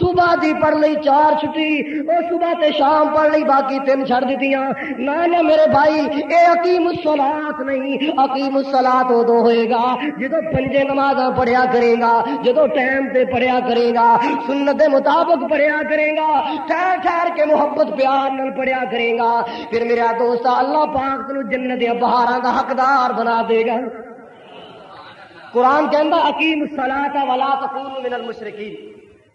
صبح دی پڑھ لی چار چھٹی وہ صبح تے شام پڑھ لی باقی تین چھڑ دیتیاں نہ نہ میرے بھائی، اے عقیم الصلاۃ نہیں عقیم الصلاۃ ادو ہوئے گا۔ جدو پنجے نماز پڑھیا کرے گا جدو ٹائم پہ پڑھیا کرے گا، سنت مطابق پڑھیا کرے گا، ٹھہر ٹھہر کے محبت پیار نال پڑھیا کرے گا۔ پھر میرا دوست اللہ پاک تین جنت دے بہاراں دا حقدار بنا دے گا۔ قرآن کہندا عقیم الصلاۃ ولا تکونوا من المشرکین.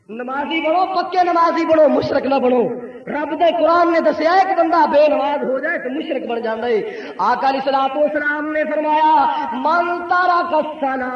نمازی بنو، پکے نمازی بنو مشرق نہ بنو۔ رب دے قرآن نے دسیا ایک بندہ بے نماز ہو جائے تو مشرق بن جانا ہے۔ آقا علیہ سلاط اسلام نے فرمایا، من تارا کسنا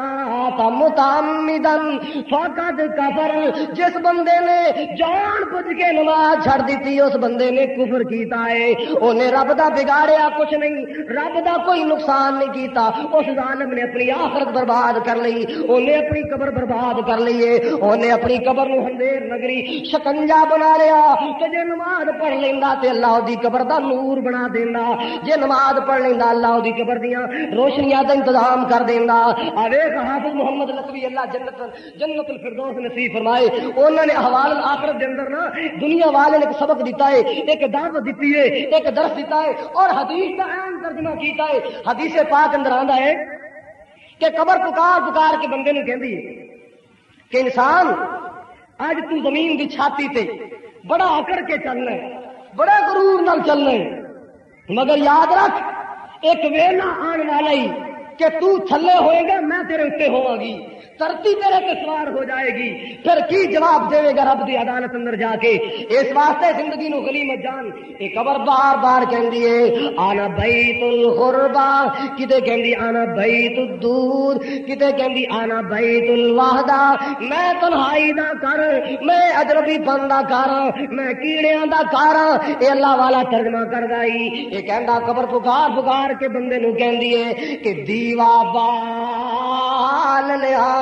متعمدن فقد کفر. جس بندے نے جان بوجھ کے نماز چھڑ دیتی، اس بندے نے کفر کیتا ہے۔ انہیں رب دا بگاڑیا کچھ نہیں، رب دا کوئی نقصان نہیں کیتا۔ اس ظالم نے اپنی آخرت برباد کر لی، انہیں اپنی قبر برباد کر لی ہے۔ انہیں اپنی قبر نو ہندیر نگری شکنجا بنا لیا۔ کہ جے نماز پڑھ لینا تے اللہ دی قبر دا نور بنا دینا جے نماز پڑھ لینا اللہ دی قبر دیاں، روشنیاں دا انتظام کر دینا اوے حافظ محمد لطفی اللہ جنت جنت الفردوس نصیب فرمائے۔ انہوں نے احوال الاخرت دے اندر نا، دنیا والے نے ایک سبق دیتا ہے، ایک دعوت دیتی ہے، ایک درس دیتا ہے، اور حدیث کا عین ترجمہ کیتا ہے۔ حدیث پاک اندر آندا ہے کہ قبر پکار پکار کے بندے نے کہندی ہے کہ انسان اج تو زمین دی چھاتی تے بڑا اکڑ کے چلنا ہے بڑے غرور نال چلنے۔ مگر یاد رکھ، ایک ویلا آن والا ہی کہ تو تھلے ہوئے گا، میں تیرے اتنے ہوا گی۔ ترتی تیرے پہ سوار ہو جائے گی۔ پھر کی جواب دے گا رب دی عدالت اندر جا کے؟ اس واسطے زندگی نو غنیمت جان۔ یہ قبر بار بار کہندی ہے آنا بیت الغربا کتے کہندی آنا بیت الدود کتے کہندی آنا بیت الوحدہ؟ میں تنہائی دا کر، میں اجربی بندہ کر، میں کیڑیاں دا کر۔ اے اللہ والا ترجمہ کر گئی یہ کہندا قبر پکار پکار کے بندے نو کہندی ہے کہ دی دیوا بال لیا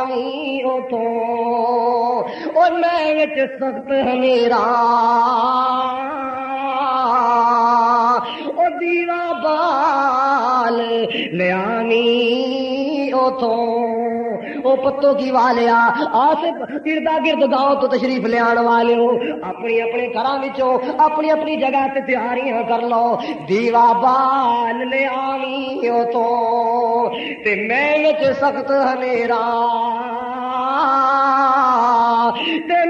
اور میں سخت میرا او دیوا بال لیا او پتو کی والیا آس گردا گرد گاؤں تو تشریف لیا والے اپنی اپنے گھر اپنی اپنی جگہ تے تیاریاں کر لو دیوا بال لیا تو تے میں سخت ہمیرا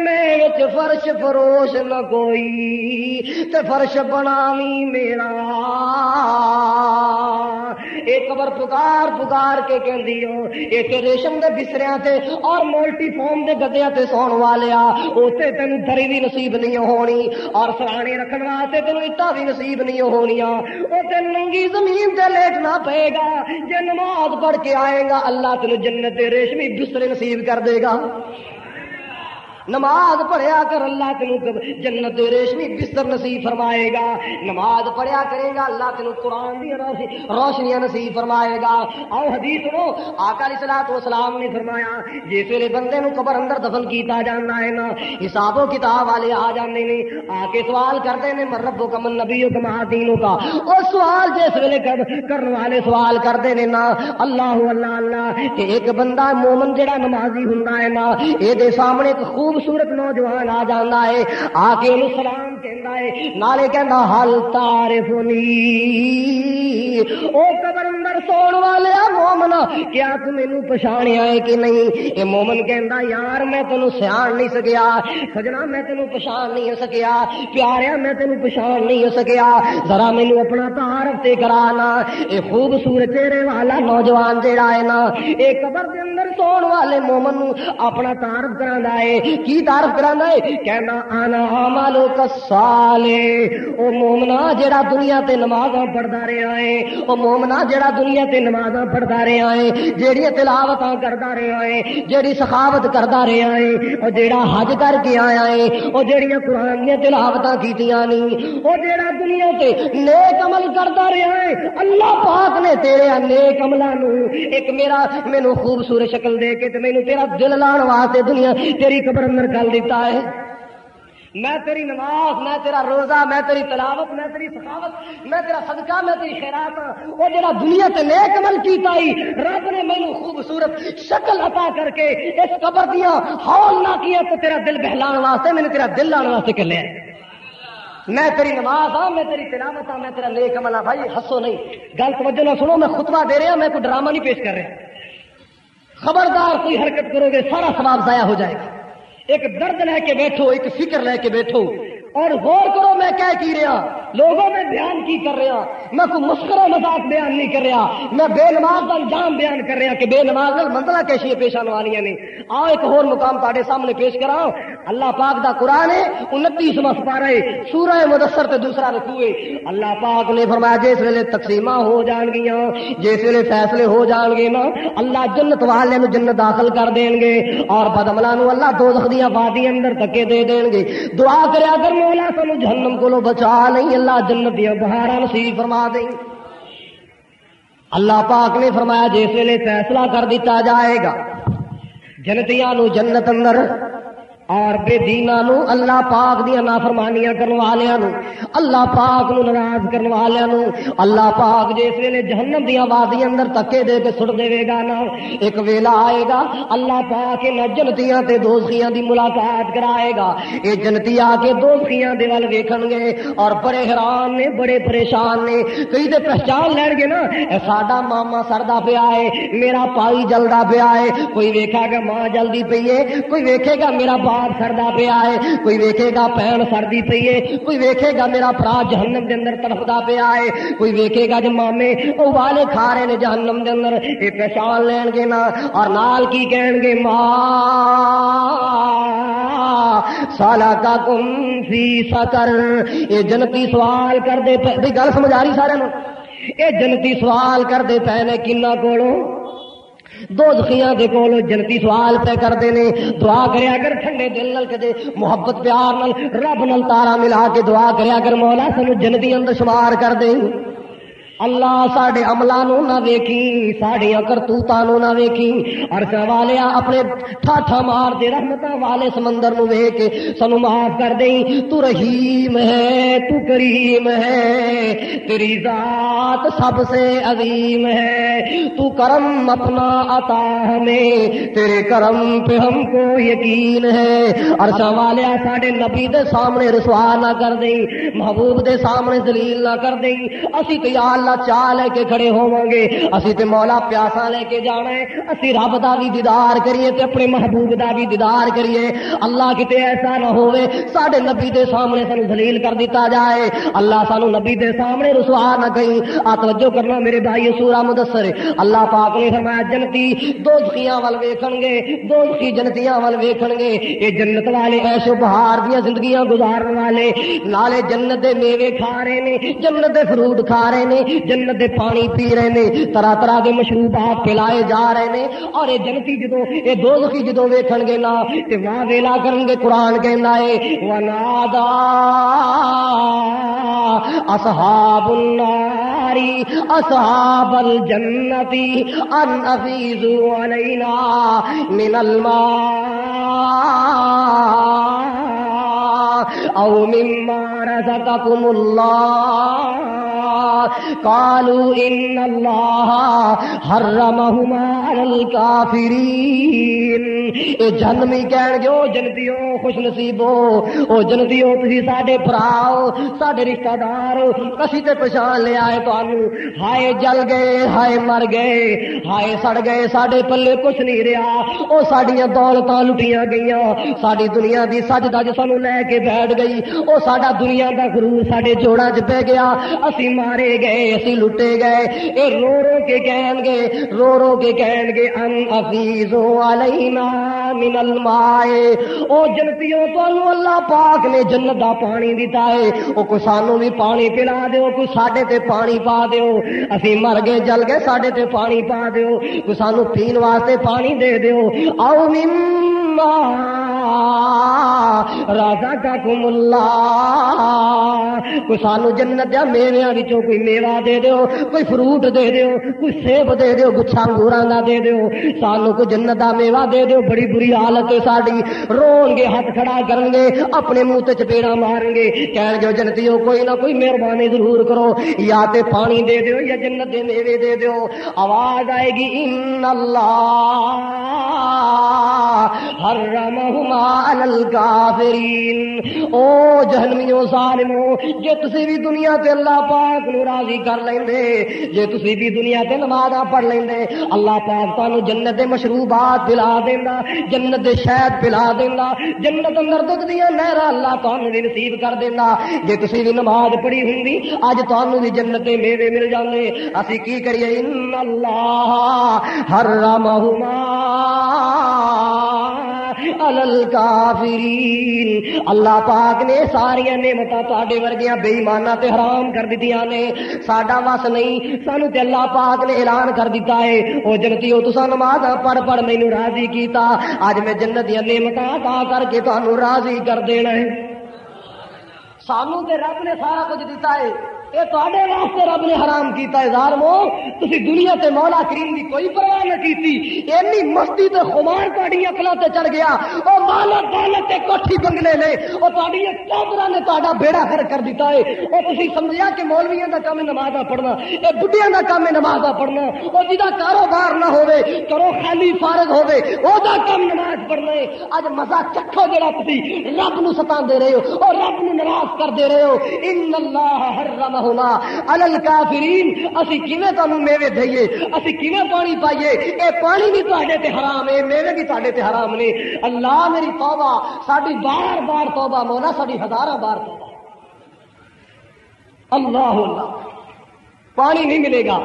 میں وچ فرش فروش نہ کوئی، تے فرش بناوی میرا۔ ایک قبر پکار پکار کے ایک ریشم دے بسریاں تے اور مولٹی فارم دے گدیاں تے سون والیا، اوتے تینوں دری بھی نصیب نہیں ہونی، اور سرانے رکھن واسطے تینوں اٹا بھی نصیب نہیں ہونی او تے ننگی زمین تے لیٹنا پے گا، جے نماز پڑھ کے آئے گا اللہ تینوں جنت ریشمی بسرے نصیب کر دے گا۔ نماز پڑھیا کر اللہ تین جنت ریشمی بستر نصیب فرمائے گا، نماز پڑھیا کرے گا، اللہ تین قرآن دی روشنیاں نصیب فرمائے گا۔ آؤ حدیث نو آقا علیہ الصلوۃ والسلام نے فرمایا، جس ویلے بندے نو قبر اندر دفن کیتا جانا ہے نا، حساب و کتاب والے آ جاندے نے، آ کے سوال کرتے نے، من رب کا من نبی کا دینوں کا؟ او سوال جس ویلے کرنے والے سوال کرتے نے نا، اللہ اللہ اللہ، کہ ایک بندہ مومن جڑا نمازی ہوندا ہے نا اے دے سامنے ایک خوب خوبصورت نوجوان آ جانا ہے آ کے سلام کہہ نالے کہنا ہل تارے فنی او قبر اندر سون والے مومن کیا تم مینو پچھاڑیا ہے کہ نہیں اے مومن کہندا یار میں تینوں سیان نہیں سکیا سجنا میں تینوں پچھان نہیں ہو سکیا پیاریا میں تینوں پچھان نہیں ہو سکیا ذرا مینو اپنا تعارف تے کرانا اے خوبصورت چہرے والا نوجوان جیڑا ہے نا اے قبر دے اندر سون والے مومن اپنا تعارف کرا ہے کی تعارف کرانا ہے کہنا آنا عملو کسالے او مومنا جڑا دنیا تے نمازاں پڑھدا رہیا ہے او مومنا جڑا دنیا تے نمازاں پڑھدا رہیا ہے جیڑی تلاوتاں کردا رہیا ہے جیڑی سخاوت کردا رہیا ہے او جڑا حج کر کے آیا ہے، او جڑیاں قران دی تلاوتاں کیتیاں نہیں او جڑا دنیا تے نیک عمل کردا رہیا ہے، اللہ پاک نے تیرے نیک عملاں نو، ایک میرا مینوں خوبصورت شکل دے کے تے مینوں تیرا دل لان واسطے دنیا تیری قبر اندر کل دیتا ہے۔ میں تیری نماز، میں تیرا روزہ، میں تیری تلاوت، میں تیری سخاوت، میں تیرا صدقہ، میں تیری خیرات، وہ جڑا دنیا سے نیک عمل کیتا ہی رب نے مینو خوبصورت شکل عطا کر کے اس قبر دیا ہال نہ کیا تو تیرا دل بہلان واسطے، میں نے تیرا دل لانے واسطے کر لیا میں تیری نماز ہاں میں تیری تلاوت ہاں میں تیرا نیک عمل ہاں بھائی ہسو نہیں۔ گل توجہ نہ سنو، میں خطبہ دے رہا میں کوئی ڈرامہ نہیں پیش کر رہا۔ خبردار، کوئی حرکت کرو گے، سارا سواب ضائع ہو جائے گا۔ ایک درد لے کے بیٹھو، ایک فکر لے کے بیٹھو۔ اور غور کرو میں کیا کی رہا۔ لوگوں میں بیان کی کر رہا۔ میں کوئی مسکر و مذاق بیان نہیں کر رہا۔ میں بے نماز کا انجام بیان کر رہا کہ بے نماز منزلہ کیسی پیش پیشہ نوانیاں نہیں آؤ ایک اور مقام تے سامنے پیش کراؤ اللہ پاک دا قرآن ہے، انتیس مس پا سورہ مدثر تے دوسرا رکھوے اللہ پاک نے فرمایا، جس ویلے تقسیمہ ہو جان گیا جس ویلے فیصلے ہو جان گے نا، اللہ جنت والے نو جنت داخل کر دیں گے۔ اور بدملا نو اللہ دو دیا وادی اندر تکے دے دیں گے۔ دعا کریا کر مولا سانو جہنم کو بچا نہیں، اللہ جنت دیا بہارا نصیب فرما دیں اللہ پاک نے فرمایا، جس ویلے فیصلہ کر دیتا جائے گا، جنتیاں نو جنت اندر اور بے دینا نو اللہ پاک دیا نافرمانیاں کرنے والے نو، اللہ پاک نو ناراض کرنے والے نو۔ اللہ پاک جس ویلے جہنم دیا وادی اندر تکے دے کے سٹ دے گا نا، ایک ویلا آئے گا، اللہ پاک نہ جنتیاں تے دوستیاں دی ملاقات کرائے گا۔ اے جنتی آ کے دوستیاں دے ول ویکھن گے اور بڑے حیران نے، بڑے پریشان نے۔ کئی تے پہچان لین گے نا، اے ساڈا ماما سردا پیا ہے، میرا پائی جلدا پیا ہے۔ کوئی ویکھا گا ماں جلدی پئی ہے، کوئی ویکھے گا میرا جواب سردا پیا ہے۔ کوئی ویکھے گا پین سردی پی ہے۔ کوئی ویکھے گا میرا پرا جہنم دے اندر تڑفدا پیا ہے۔ کوئی ویکھے گا جو مامے او والے کھا رہے نے جہنم دے اندر۔ یہ پہچان لین گے نا اور نال کی کہن گے ماں سالا کا کم فی سکر یہ جنتی سوال کر دے پہ گل سمجھ آ رہی سارے نو یہ جنتی سوال کر دے پے نے کنا کولو دو زخیاں دے کولو جنتی سوال پہ کرتے ہیں دعا کریا کر ٹھنڈے دل نال کدے محبت پیار نال رب نل تارا ملا کے دعا کریا کر مولا سانو جنتی اندر شمار کر دے۔ اللہ ساڈے عملہ نو نہ ویکھی ساڈیاں کرتوتاں نو نہ ویکھی۔ عرش والیا اپنے ٹھاٹھا مار دے رحمتاں والے سمندر نو ویکھ کے سانو معاف کر دیں تو رحیم ہے، تو کریم ہے، تیری ذات سب سے عظیم ہے۔ تو کرم اپنا عطا ہمیں، تیرے کرم پہ ہم کو یقین ہے۔ عرش والیا ساڈے نبی دے سامنے رسوا نہ کر دیں محبوب دے سامنے ذلیل نہ کر دیں اسی تے یا اللہ چاہ لے کے کھڑے ہوواں گے۔ اسی تے مولا پیاسا لے کے جانا ہے۔ اسی رب دا بھی دیدار کریے تے اپنے محبوب دا بھی دیدار کریے۔ اللہ کتے ایسا نہ ہوے ساڈے نبی دے سامنے سانو ذلیل کر دیتا جائے۔ اللہ سانو نبی دے سامنے رسوا نہ کہیں آ توجہ کرنا میرے بھائی سورہ مدثر۔ اللہ پاک نے فرمایا، جنتی دوزخیاں ول ویکھن گے۔ دوزخی جنتیاں ول ویکھن گے۔ اے جنت والے ایش و بہار دی زندگیاں گزارن والے۔ نالے جنت دے میوے کھا رہے نے، جنت دے فروٹ کھا رہے نے۔ جنت دے پانی پی رہے نے، طرح طرح دے مشروبات پلائے جا رہے نے۔ اور یہ جنتی جدو یہ دوزخی جدو ویکھن گے نا، تے وہاں ویلا کرن گے قرآن کہندا ہے، ونادا اصحاب النار اصحاب الجنتی ان افیزوا علینا من الماء او مما رزقكم الله قالوا ان الله حرمهما على الكافرين. اے جنمی کہن گے، او جنتیو خوش نصیبو، او جنتیو تسی ساڈے بھراؤ ساڈے رشتہ دار کسی تے پہچان لے آئے تانوں ہائے جل گئے، ہائے مر گئے، ہائے سڑ گئے، ساڈے پلے کچھ نہیں رہیا او ساڈیاں دولتاں لٹیاں گئیاں، ساڈی دنیا دی سج دج سانو لے کے بیٹھ گئی، او ساڈا دنیا دا غرور ساڈے جوڑاں وچ پہ گیا، اسی مارے گئے، اسی لٹے گئے، اے رو رو کے کہن گے، رو رو کے کہن گے، ان افیزو علینا من الماء۔ او جنتیوں تانوں اللہ پاک نے جنت دا پانی دیتا ہے۔ او کو سانو بھی پانی پلا دیو کو ساڈے تے پانی پا دیو اسی مر گئے، جل گئے، ساڈے تے پانی پا دیو کو سانو پین واسطے پانی دے دیو او مما راجا کا کم اللہ کوئی سانو جنت دیا میویاں وچوں کوئی میوہ دے دیو، کوئی فروٹ دے دیو، کوئی سیب دے دیو گچھا انگوراں دا دے دیو۔ سانو کوئی جنت دا میوہ دے دیو، بڑی بری حالت ہے ساڈی۔ رون گے ہاتھ کھڑا کرن گے اپنے منہ تے چپیڑا مارن گے کہن گے جنتیو کوئی نہ کوئی مہربانی ضرور کرو۔ یا تے پانی دے دیو یا جنت دے میوے دے دیو۔ آواز آئے گی ان اللہ حرمہما علی الکافرین او جہنمیوں ظالموں، جے تسی بھی دنیا تے اللہ پاک نو راضی کر لیندے، جے تسی بھی دنیا تے نمازاں پڑھ لیندے، اللہ پاک تانوں جنت دے مشروبات پلا دیندا، جنت دے شہد پلا دیندا، جنت اندر دودھ دیاں نہراں اللہ تانوں بھی نصیب کر دیندا۔ جے تسی بھی نماز پڑھی ہوندی، اج تانوں بھی جنت دے میوے مل جاندے۔ اسی کی کریے؟ ان اللہ حرمہما۔ الکافرین اللہ پاک نے ساریا نعمتاں تواڈے ورگیاں بے ایماناں تے حرام کر دتیاں نے. ساڈا وس نہیں. سانو تے اللہ پاک نے اعلان کر دیتا ہے. او جنتیو تساں نماز پڑھ پڑھ مینوں راضی کیتا. اج میں جنت دی نعمتاں عطا کر کے تانوں راضی کر دینا ہے. سانو تے رب نے سارا کچھ دیتا ہے. یہ تے واسطے رب نے حرام کیتا ہے ظالمو تسی دنیا تے مولا کریم دی کوئی پرواہ نہ کیتی۔ اینی مستی تے خمار تہاڈی عقلاں تے چڑھ گیا۔ او مالا دولت تے کوٹھی بنگلے نے او تہاڈی کابراں نے تہاڈا بیڑا گھر کر دیتا ہے۔ او تسی سمجھیا کہ مولویاں دا کام ہے نمازاں پڑھنا، اے بڈھیاں دا کام ہے نمازاں پڑھنا۔ او جدا کاروبار نہ ہوے کرو خالی فارغ ہوے او دا کام نماز پڑھنا ہے۔ اج مزہ چکھو جڑا تسی رب نو ستاندے رہے ہو، او رب نو ناراض کر دے رہے ہو۔ ان اللہ حرمہ ہونا الل کافرین اسی کیویں تانوں میوے دئیے؟ اسی کیویں پانی پائیے؟ اے پانی بھی تواڈے تے حرام ہے، میوے بھی تواڈے تے حرام نے۔ اللہ میری توبہ، ساڈی بار بار توبہ، مولا ساڈی ہزاراں بار توبہ۔ اللہ اللہ۔ پانی نہیں ملے گا،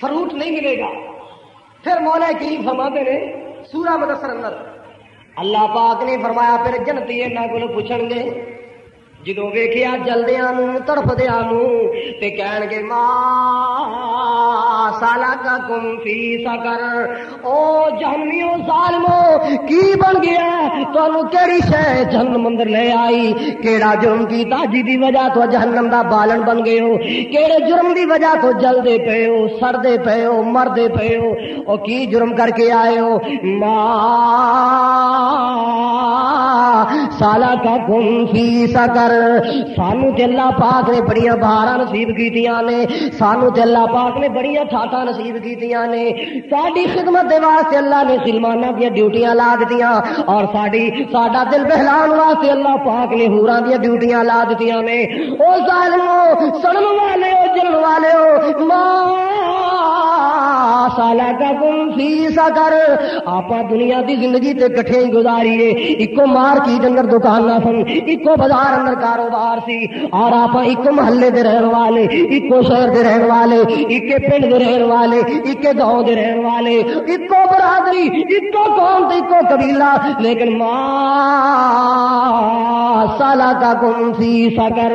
فروٹ نہیں ملے گا۔ پھر مولا کریم فرماتے نے سورہ مدثر اندر۔ اللہ پاک نے فرمایا، پھر جنتی انہوں کو پوچھن گے جدو ویخیا جلدیا تڑفدیا تے کہن گے ماں سالا کا کم فی سکر او جہنمیو ظالمو کی بن گیا تانوں کیڑی شے جہنم اندر لے آئی کیڑا جرم کیتا جی دی وجہ تو جہنم دا بالن بن گئے ہو کیڑے جرم دی وجہ تو جلدے پے ہو سردے پے ہو مردے پے ہو او کی جرم کر کے آئے ہو ماں فی سکر سانو تے اللہ پاک نے بڑی بہار نصیب کیتیاں نے سانو تے اللہ پاک نے بڑی ٹھاٹا نصیب کیتیاں نے ساری خدمت دے واسطے اللہ نے سلمانہ دیا ڈیوٹیاں لا دتیاں اور ساری ساڈا دل بہلان واسطے اللہ پاک نے ہوراں دیا ڈیوٹیاں لا دتیاں نے او ظالمو سنن والے او جلن والے او ماں سالا کا گم فی سکر آپ دنیا دی زندگی تے کٹھے ہی گزاریے۔ اکو مار کی اندر دکان سن۔ اکو بازار اندر کاروبار سی۔ اور آپ ایک محلے دے رہن والے۔ اکو شہر دے رہن والے۔ اکے پنڈ دے رہن والے۔ اکے گاؤں دے رہن والے۔ اکو برادری اکو قوم تے اکو قبیلہ۔ لیکن ماں سالا کا گم فی سکر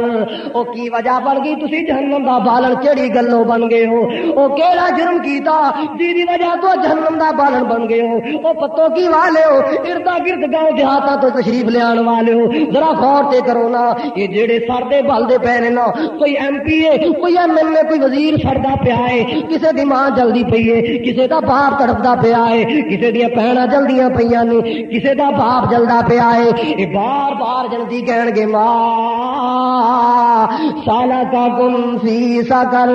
او کی وجہ بن گئی؟ تسی جہنم دا بالن کیڑی گلوں بن گئے ہو؟ او کیڑا جرم کیتا؟ جی دی وجہ تو جہنم دا بالن بن گئے ہو۔ او پتو کی والے ہو؟ اردا گرد گاؤں دیہاتا تو تشریف لے آن والے ہو۔ ذرا غور تے کرو نا، یہ جڑے سر دے بل دے پے نے نا، کوئی ایم پی اے، کوئی ایم ایل اے، کوئی وزیر سڑدا پیا ہے۔ کسے دی ماں جلدی پئی ہے، کسے دا باپ تڑپدا پیا ہے۔ کسے دی بہناں جلدیاں پیاں نے، کسے دا باپ جلدا پیا ہے۔ اے بار بار جلدی کہن گے، ماں سالا کا گم فی سکر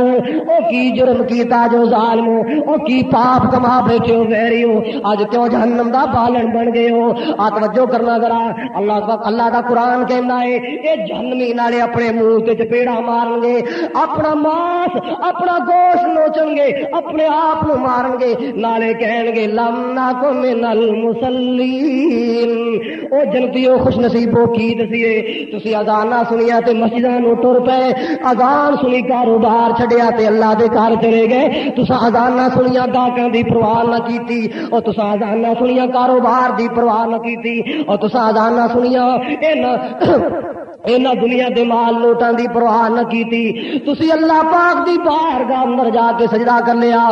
او کی جرم کیتا جو ظالمو او کی پاپ کما بیٹھے ہو ویری ہو؟ اج کیوں جہنم دا بالن بن گئے ہو۔ آ توجہ کرنا ذرا۔ اللہ کا اللہ دا قرآن کہندا ہے اے جہنمی نالے اپنے منہ تے چپیڑا مارن گے، اپنا ماس، اپنا گوشت نوچن گے، اپنے آپ نو مارن گے۔ نالے کہن گے، لم کو من المسلین او جنتی، او خوش نصیبو کی دسیے۔ تسی اذاناں سنیا تے مسجداں نو ٹر پے۔ اذان سنی کاروبار چھڈیا تے اللہ دے گھر چلے گئے۔ تساں اذاناں سنیا گاہکاں دی پرواہ نہ کیتی او تسا اذاناں سنیا کاروبار دی پرواہ نہ کیتی او تسا اذاناں سنیا انہاں انہاں دنیا دے مال لوٹاں دی پرواہ نہ کیتی۔ تسی اللہ پاک دی بارگاہ اندر جا کے سجدہ کر لیا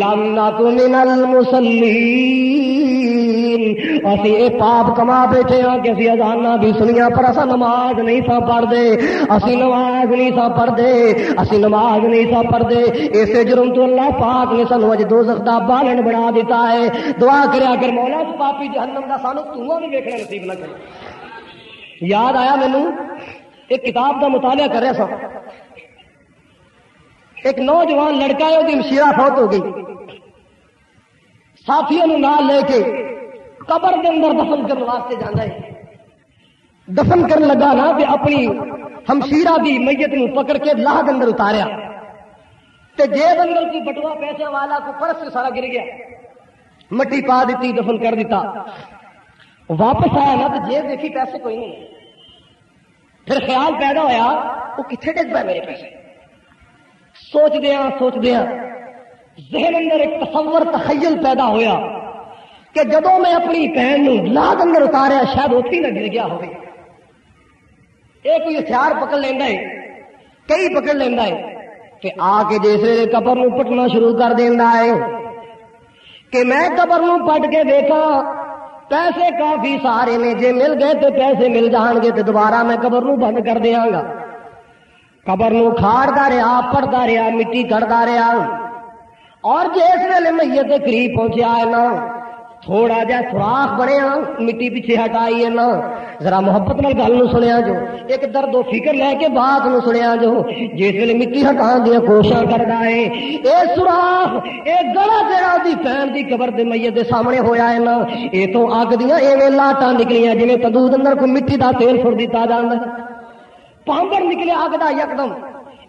لعنت من المصلین اسی اے پاپ کما بیٹھے ہاں کہ اسی اذاناں بھی سنیاں پر اسا نماز نہیں سا پڑھ دے اسی نماز نہیں سا پڑھ دے اسی نماز نہیں سا پڑھ دے ایسے جرم تو اللہ پاک نے سانو اج دوزخ دا بالن بنا دیتا ہے۔ دعا کریا کر مولا، اس پاپی جہنم دا سانو تواں نہیں ویکھنا نصیب نہ کرے۔ یاد آیا مینوں ایک کتاب کا مطالعہ کر رہا سا۔ ایک نوجوان لڑکا ہے وہ مشیرہ فوت ہو گئی۔ ساتھیوں نال لے کے قبر کے اندر دفن کرنے واسطے جانا ہے۔ دفن کرنے لگا نا کہ اپنی ہمشیرہ دی میت نو پکڑ کے لاہ کے اندر اتاریا۔ تے جیب اندر کی بٹوا پیسے والا کو پرس سارا گر گیا۔ مٹی پا دیتی، دفن کر دیتا۔ واپس آیا نا تو جیب دیکھی پیسے کوئی نہیں پھر خیال پیدا ہوا وہ کتنے ڈگ پائے میرے پیسے؟ سوچ دیا سوچ دیا ذہن اندر ایک تصور تخیل پیدا ہویا کہ جدو میں اپنی بہن لاد اندر اتاریا شاید اتنی نہ گر گیا ہو یہ کوئی ہتھیار پکڑ لینا ہے کئی پکڑ لینا ہے کہ آ کے جیسے قبر نو پٹنا شروع کر دینا ہے کہ میں قبر نو پٹ کے دیکھا پیسے کافی سارے نے، جے مل گئے تو پیسے مل جان گے تو دوبارہ میں قبر نو بند کر دیا گا۔ قبر نو کھاڑتا رہا پڑتا رہا، مٹی کڑتا رہا۔ اور جس ویلے میت کے قریب پہنچیا ہے نا تھوڑا جا سوراخ بنیا مٹی پیچھے ہٹائی ہے نا ذرا محبت نال گل سنیا جو ایک درد و فکر لے کے بات نو سنیا جو جس ویلے مٹی ہٹان دیا کوشش کردا ہے اے سوراخ اے گلا تیرا دی پین دی قبر دے میت دے سامنے ہویا ہے نا اے تو اگ دیاں ایویں لاٹا نکلیاں جویں تندور اندر کوئی مٹی دا تیل پھڑ دتا جاندا پاندر نکلے اگ دا یکدم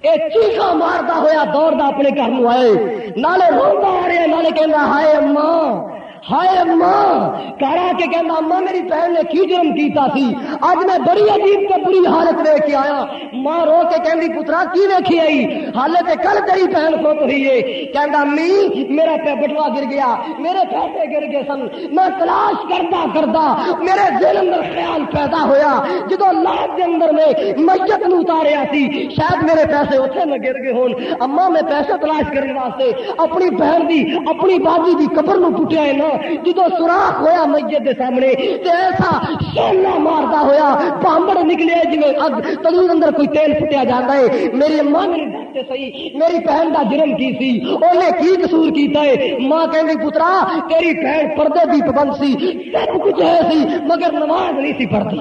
اے چیخا مارتا ہویا دوڑدا اپنے گھر نو آئے نالے روندا آ رہا نالے کہندا ہائے اماں ہائے اماں کہہ رہا کہ کہ اماں میری بہن نے کی جرم کیتا تھی آج میں بڑی عجیب تے بری حالت ویکھ کے آیا۔ ماں رو کے کہندی، پترا، کی ویکھی آئی؟ حالت تے کل تیری بہن کھوت ہوئی ہے۔ کہندا، امی، میرا پہ بٹوا گر گیا، میرے پیسے گر گئے سن۔ میں تلاش کرتا کرتا میرے دل اندر خیال پیدا ہویا۔ جدو لاکھ دے اندر میں میت نو اتاریا سی، شاید میرے پیسے اوتھے نہ گر گئے ہون۔ اماں میں پیسے تلاش کرنے واسطے اپنی بہن دی، اپنی بازی دی قبر نو پٹیا ہے نا۔ جدو سوراخ ہوا مسجد کے سامنے تو ایسا سونا مارتا ہوا پامڑ نکلے جی اگ تنور اندر کوئی تیل پٹیا جا رہا ہے۔ میری ماں میری میری بہن کا جرم کی سی، اونے کی قصور کیتا ہے؟ ماں کہندی، پترا، تیری بہن پردے دی پابند سی سب کچھ ہے سی، مگر نماز نہیں سی پڑھتی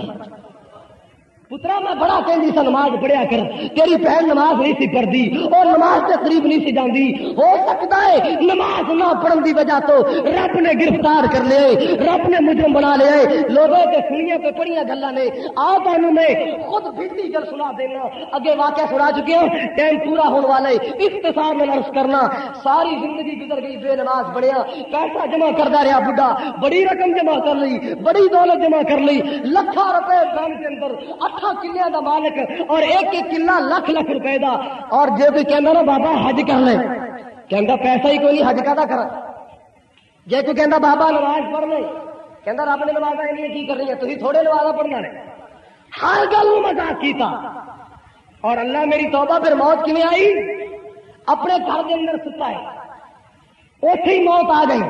پترا، میں بڑا کہندی سا نماز پڑھیا کر۔ تیری بہن نماز نہیں سی پڑھتی اور نماز کے قریب نہیں سی جاندی۔ ہو سکتا ہے نماز نہ پڑھن دی وجہ تو رب نے گرفتار کر لے رب نے مجرم بنا لے لوگوں کے سنیاں پہ پڑیاں گلا نے آ تانوں میں خود بھی گل سنا دینا۔ اگے واقعہ سنا چکے ہوں، ٹائم پورا ہونے والا ہے اختصار میں نرس کرنا، ساری زندگی گزر گئی، بے نماز پڑھیا پیسہ جمع کرتا رہا بڈھا بڑی رقم جمع کر لی، بڑی دولت جمع کر لی لکھا روپے بینک کے اندر لکھا کلیا دا مالک اور ایک ایک کلا لکھ لکھ روپے دا۔ اور جی کوئی کہہ نا بابا حج کر لے کہ پیسہ ہی کوئی نہیں، حج کا کرا۔ جی کوئی کہندا بابا نماز پڑھ لے کہ رب نے نمازاں نہیں کی کرنی ہے تھی تھوڑے نمازاں پڑھنا نے۔ ہر گل مزاق کیتا۔ اور اللہ میری توبہ پھر موت کی آئی؟ اپنے گھر کے اندر ستا ہے۔ اوتھے ہی موت آ گئی۔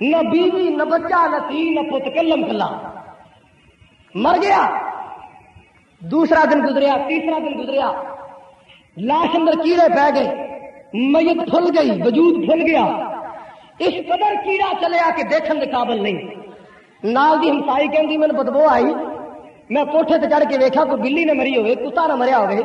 نہ بیوی، نہ بچہ، نہ تھی، نہ پت کلم کلا مر گیا۔ دوسرا دن گزریا، تیسرا دن گزریا۔ لاش اندر کیڑے پہ گئے۔ میت پھل گئی، وجود پھل گیا۔ اس قدر کیڑا چلیا کہ دیکھن کے قابل نہیں۔ نال دی ہمسائی کہندی میں بدبو آئی۔ میں کوٹھے تے چڑھ کے ویکھا کوئی بلی نے مری ہوئے، کتا نہ مریا ہوئے۔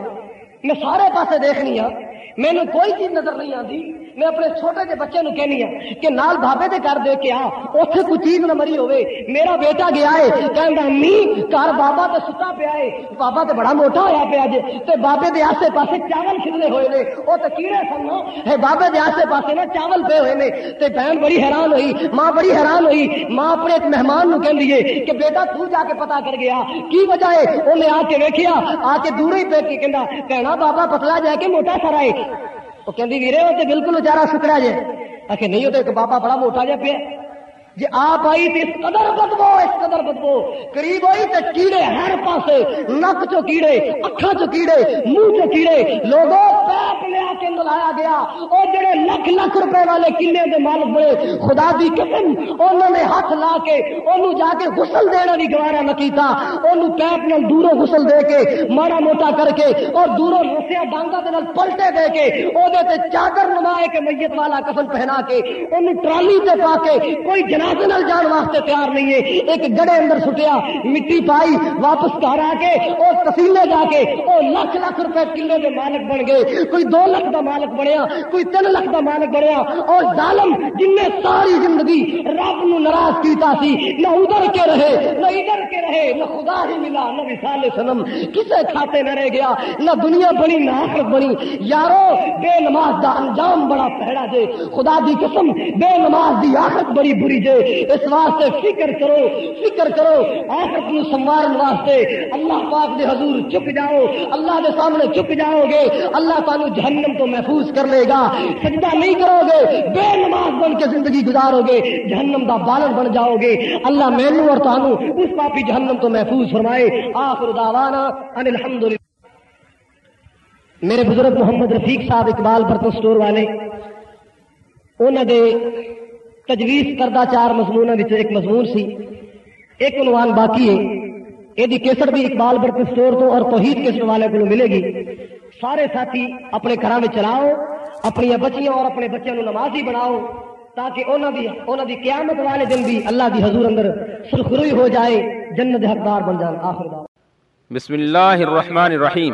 میں سارے پاسے دیکھنی ہاں۔ مینوں کوئی چیز نظر نہیں آتی میں اپنے چھوٹے جے بچے نو کہنی ہے کہ نال بھابے دے گھر دے کے آ، اوتھے کوئی چیز نہ مری ہوے میرا بیٹا گیا ہے، کہندا امی کار بابا تے ستا پیا ہے، بابا تے بڑا موٹا ہویا پیا جے، تے بابے دے آسے پاسے چاول کھلنے ہوئے نے، او تے کیڑے سن ہے بابے دے آسے پاسے نا چاول پے ہوئے نے، تے بہن بڑی حیران ہوئی، ماں بڑی حیران ہوئی، ماں اپنے ایک مہمان نو کہندی ہے کہ بیٹا تو جا کے پتا کر گیا، کی وجہ ہے؟ انہیں آ کے ویکھیا، آ کے دورے ہی پہ کے کہندا کہنا بابا پتلا جا کے موٹا سرائے ਉਹ ਕਹਿੰਦੀ ਵੀਰੇ ਉਹ ਤੇ ਬਿਲਕੁਲ ਵਿਚਾਰਾ ਸੁਕੜਾ ਜੇ ਆਖੇ ਨਹੀਂ ਉਹ ਤੇ ਇੱਕ ਬਾਬਾ ਬੜਾ ਮੋਟਾ ਜਿਹਾ ਪਿਆ جی آپ آئی تھی اس قدر بدبو، اس قدر بدبو. قریب آئی تو کیڑے ہر پاسے، نک چو کیڑے اکھا چو کیڑے، منہ چو کیڑے. لوگوں پیپ لیا کے ملایا گیا. اور جڑے لکھ لکھ روپے والے کلے کے مالک بڑے خدا دی قسم. انہوں نے ہاتھ لا کے انہوں جا کے غسل دینا بھی گوارا نہ کیتا. انہوں پیپ نے دوروں غسل دے کے مارا موٹا کر کے، اور دوروں رسیا ڈانگا دے نال پلٹے دے کے وہ چادر نمائے کے میت والا قسم پہنا کے، انہوں ٹرالی تے پا کے، کوئی جناب جہاز نال جان واسطے تیار نہیں ہے۔ ایک گڑے اندر سٹیا، مٹی پائی، واپس گھر آ کے، اور تسیلے جا کے وہ لاکھ لاکھ روپے کلو کے مالک بن گئے۔ کوئی دو لاکھ کا مالک بنیا، کوئی تین لاکھ کا مالک بنیا۔ اور ظالم جن نے ساری زندگی رب نو ناراض کیتا سی، نہ ادھر کے رہے، نہ ادھر کے رہے، نہ خدا ہی ملا، نہ وسال سنم۔ کسے کھاتے نہ رہ گیا، نہ دنیا بنی، نہ آخرت بنی۔ یارو، بے نماز دا انجام بڑا پہڑا جے خدا دی قسم، بے نماز دی آخرت بڑی بری جے اس واسطے فکر کرو فکر کرو آخرت نو سنوارن واسطے اللہ پاک دے حضور چک جاؤ، اللہ دے سامنے چک جاؤ گے، اللہ تعالی جہنم کو محفوظ کر لے گا۔ سجدہ نہیں کرو گے، بے نماز بن کے زندگی گزارو گے، جہنم دا بالر بن جاؤ گے۔ اللہ مینو اور تانوں اس پاپی جہنم کو محفوظ فرمائے۔ آخر داوانا ان الحمدللہ۔ میرے بزرگ محمد رفیق صاحب اقبال برتن سٹور والے انہوں نے تجویز کردہ چار مضمون ایک مضمون سی۔ ایک عنوان باقی ہے۔ یہ کیسٹ بھی اقبال برک سٹور تو اور توحید کے والے کو ملے گی۔ سارے ساتھی اپنے گھر میں چلاؤ، اپنی بچیاں اور اپنے بچوں نمازی بناؤ، تاکہ انہوں دی قیامت والے دن بھی اللہ دی حضور اندر سرخروئی ہو جائے، جنت حقدار بن جائے آخر بسم اللہ الرحمن الرحیم۔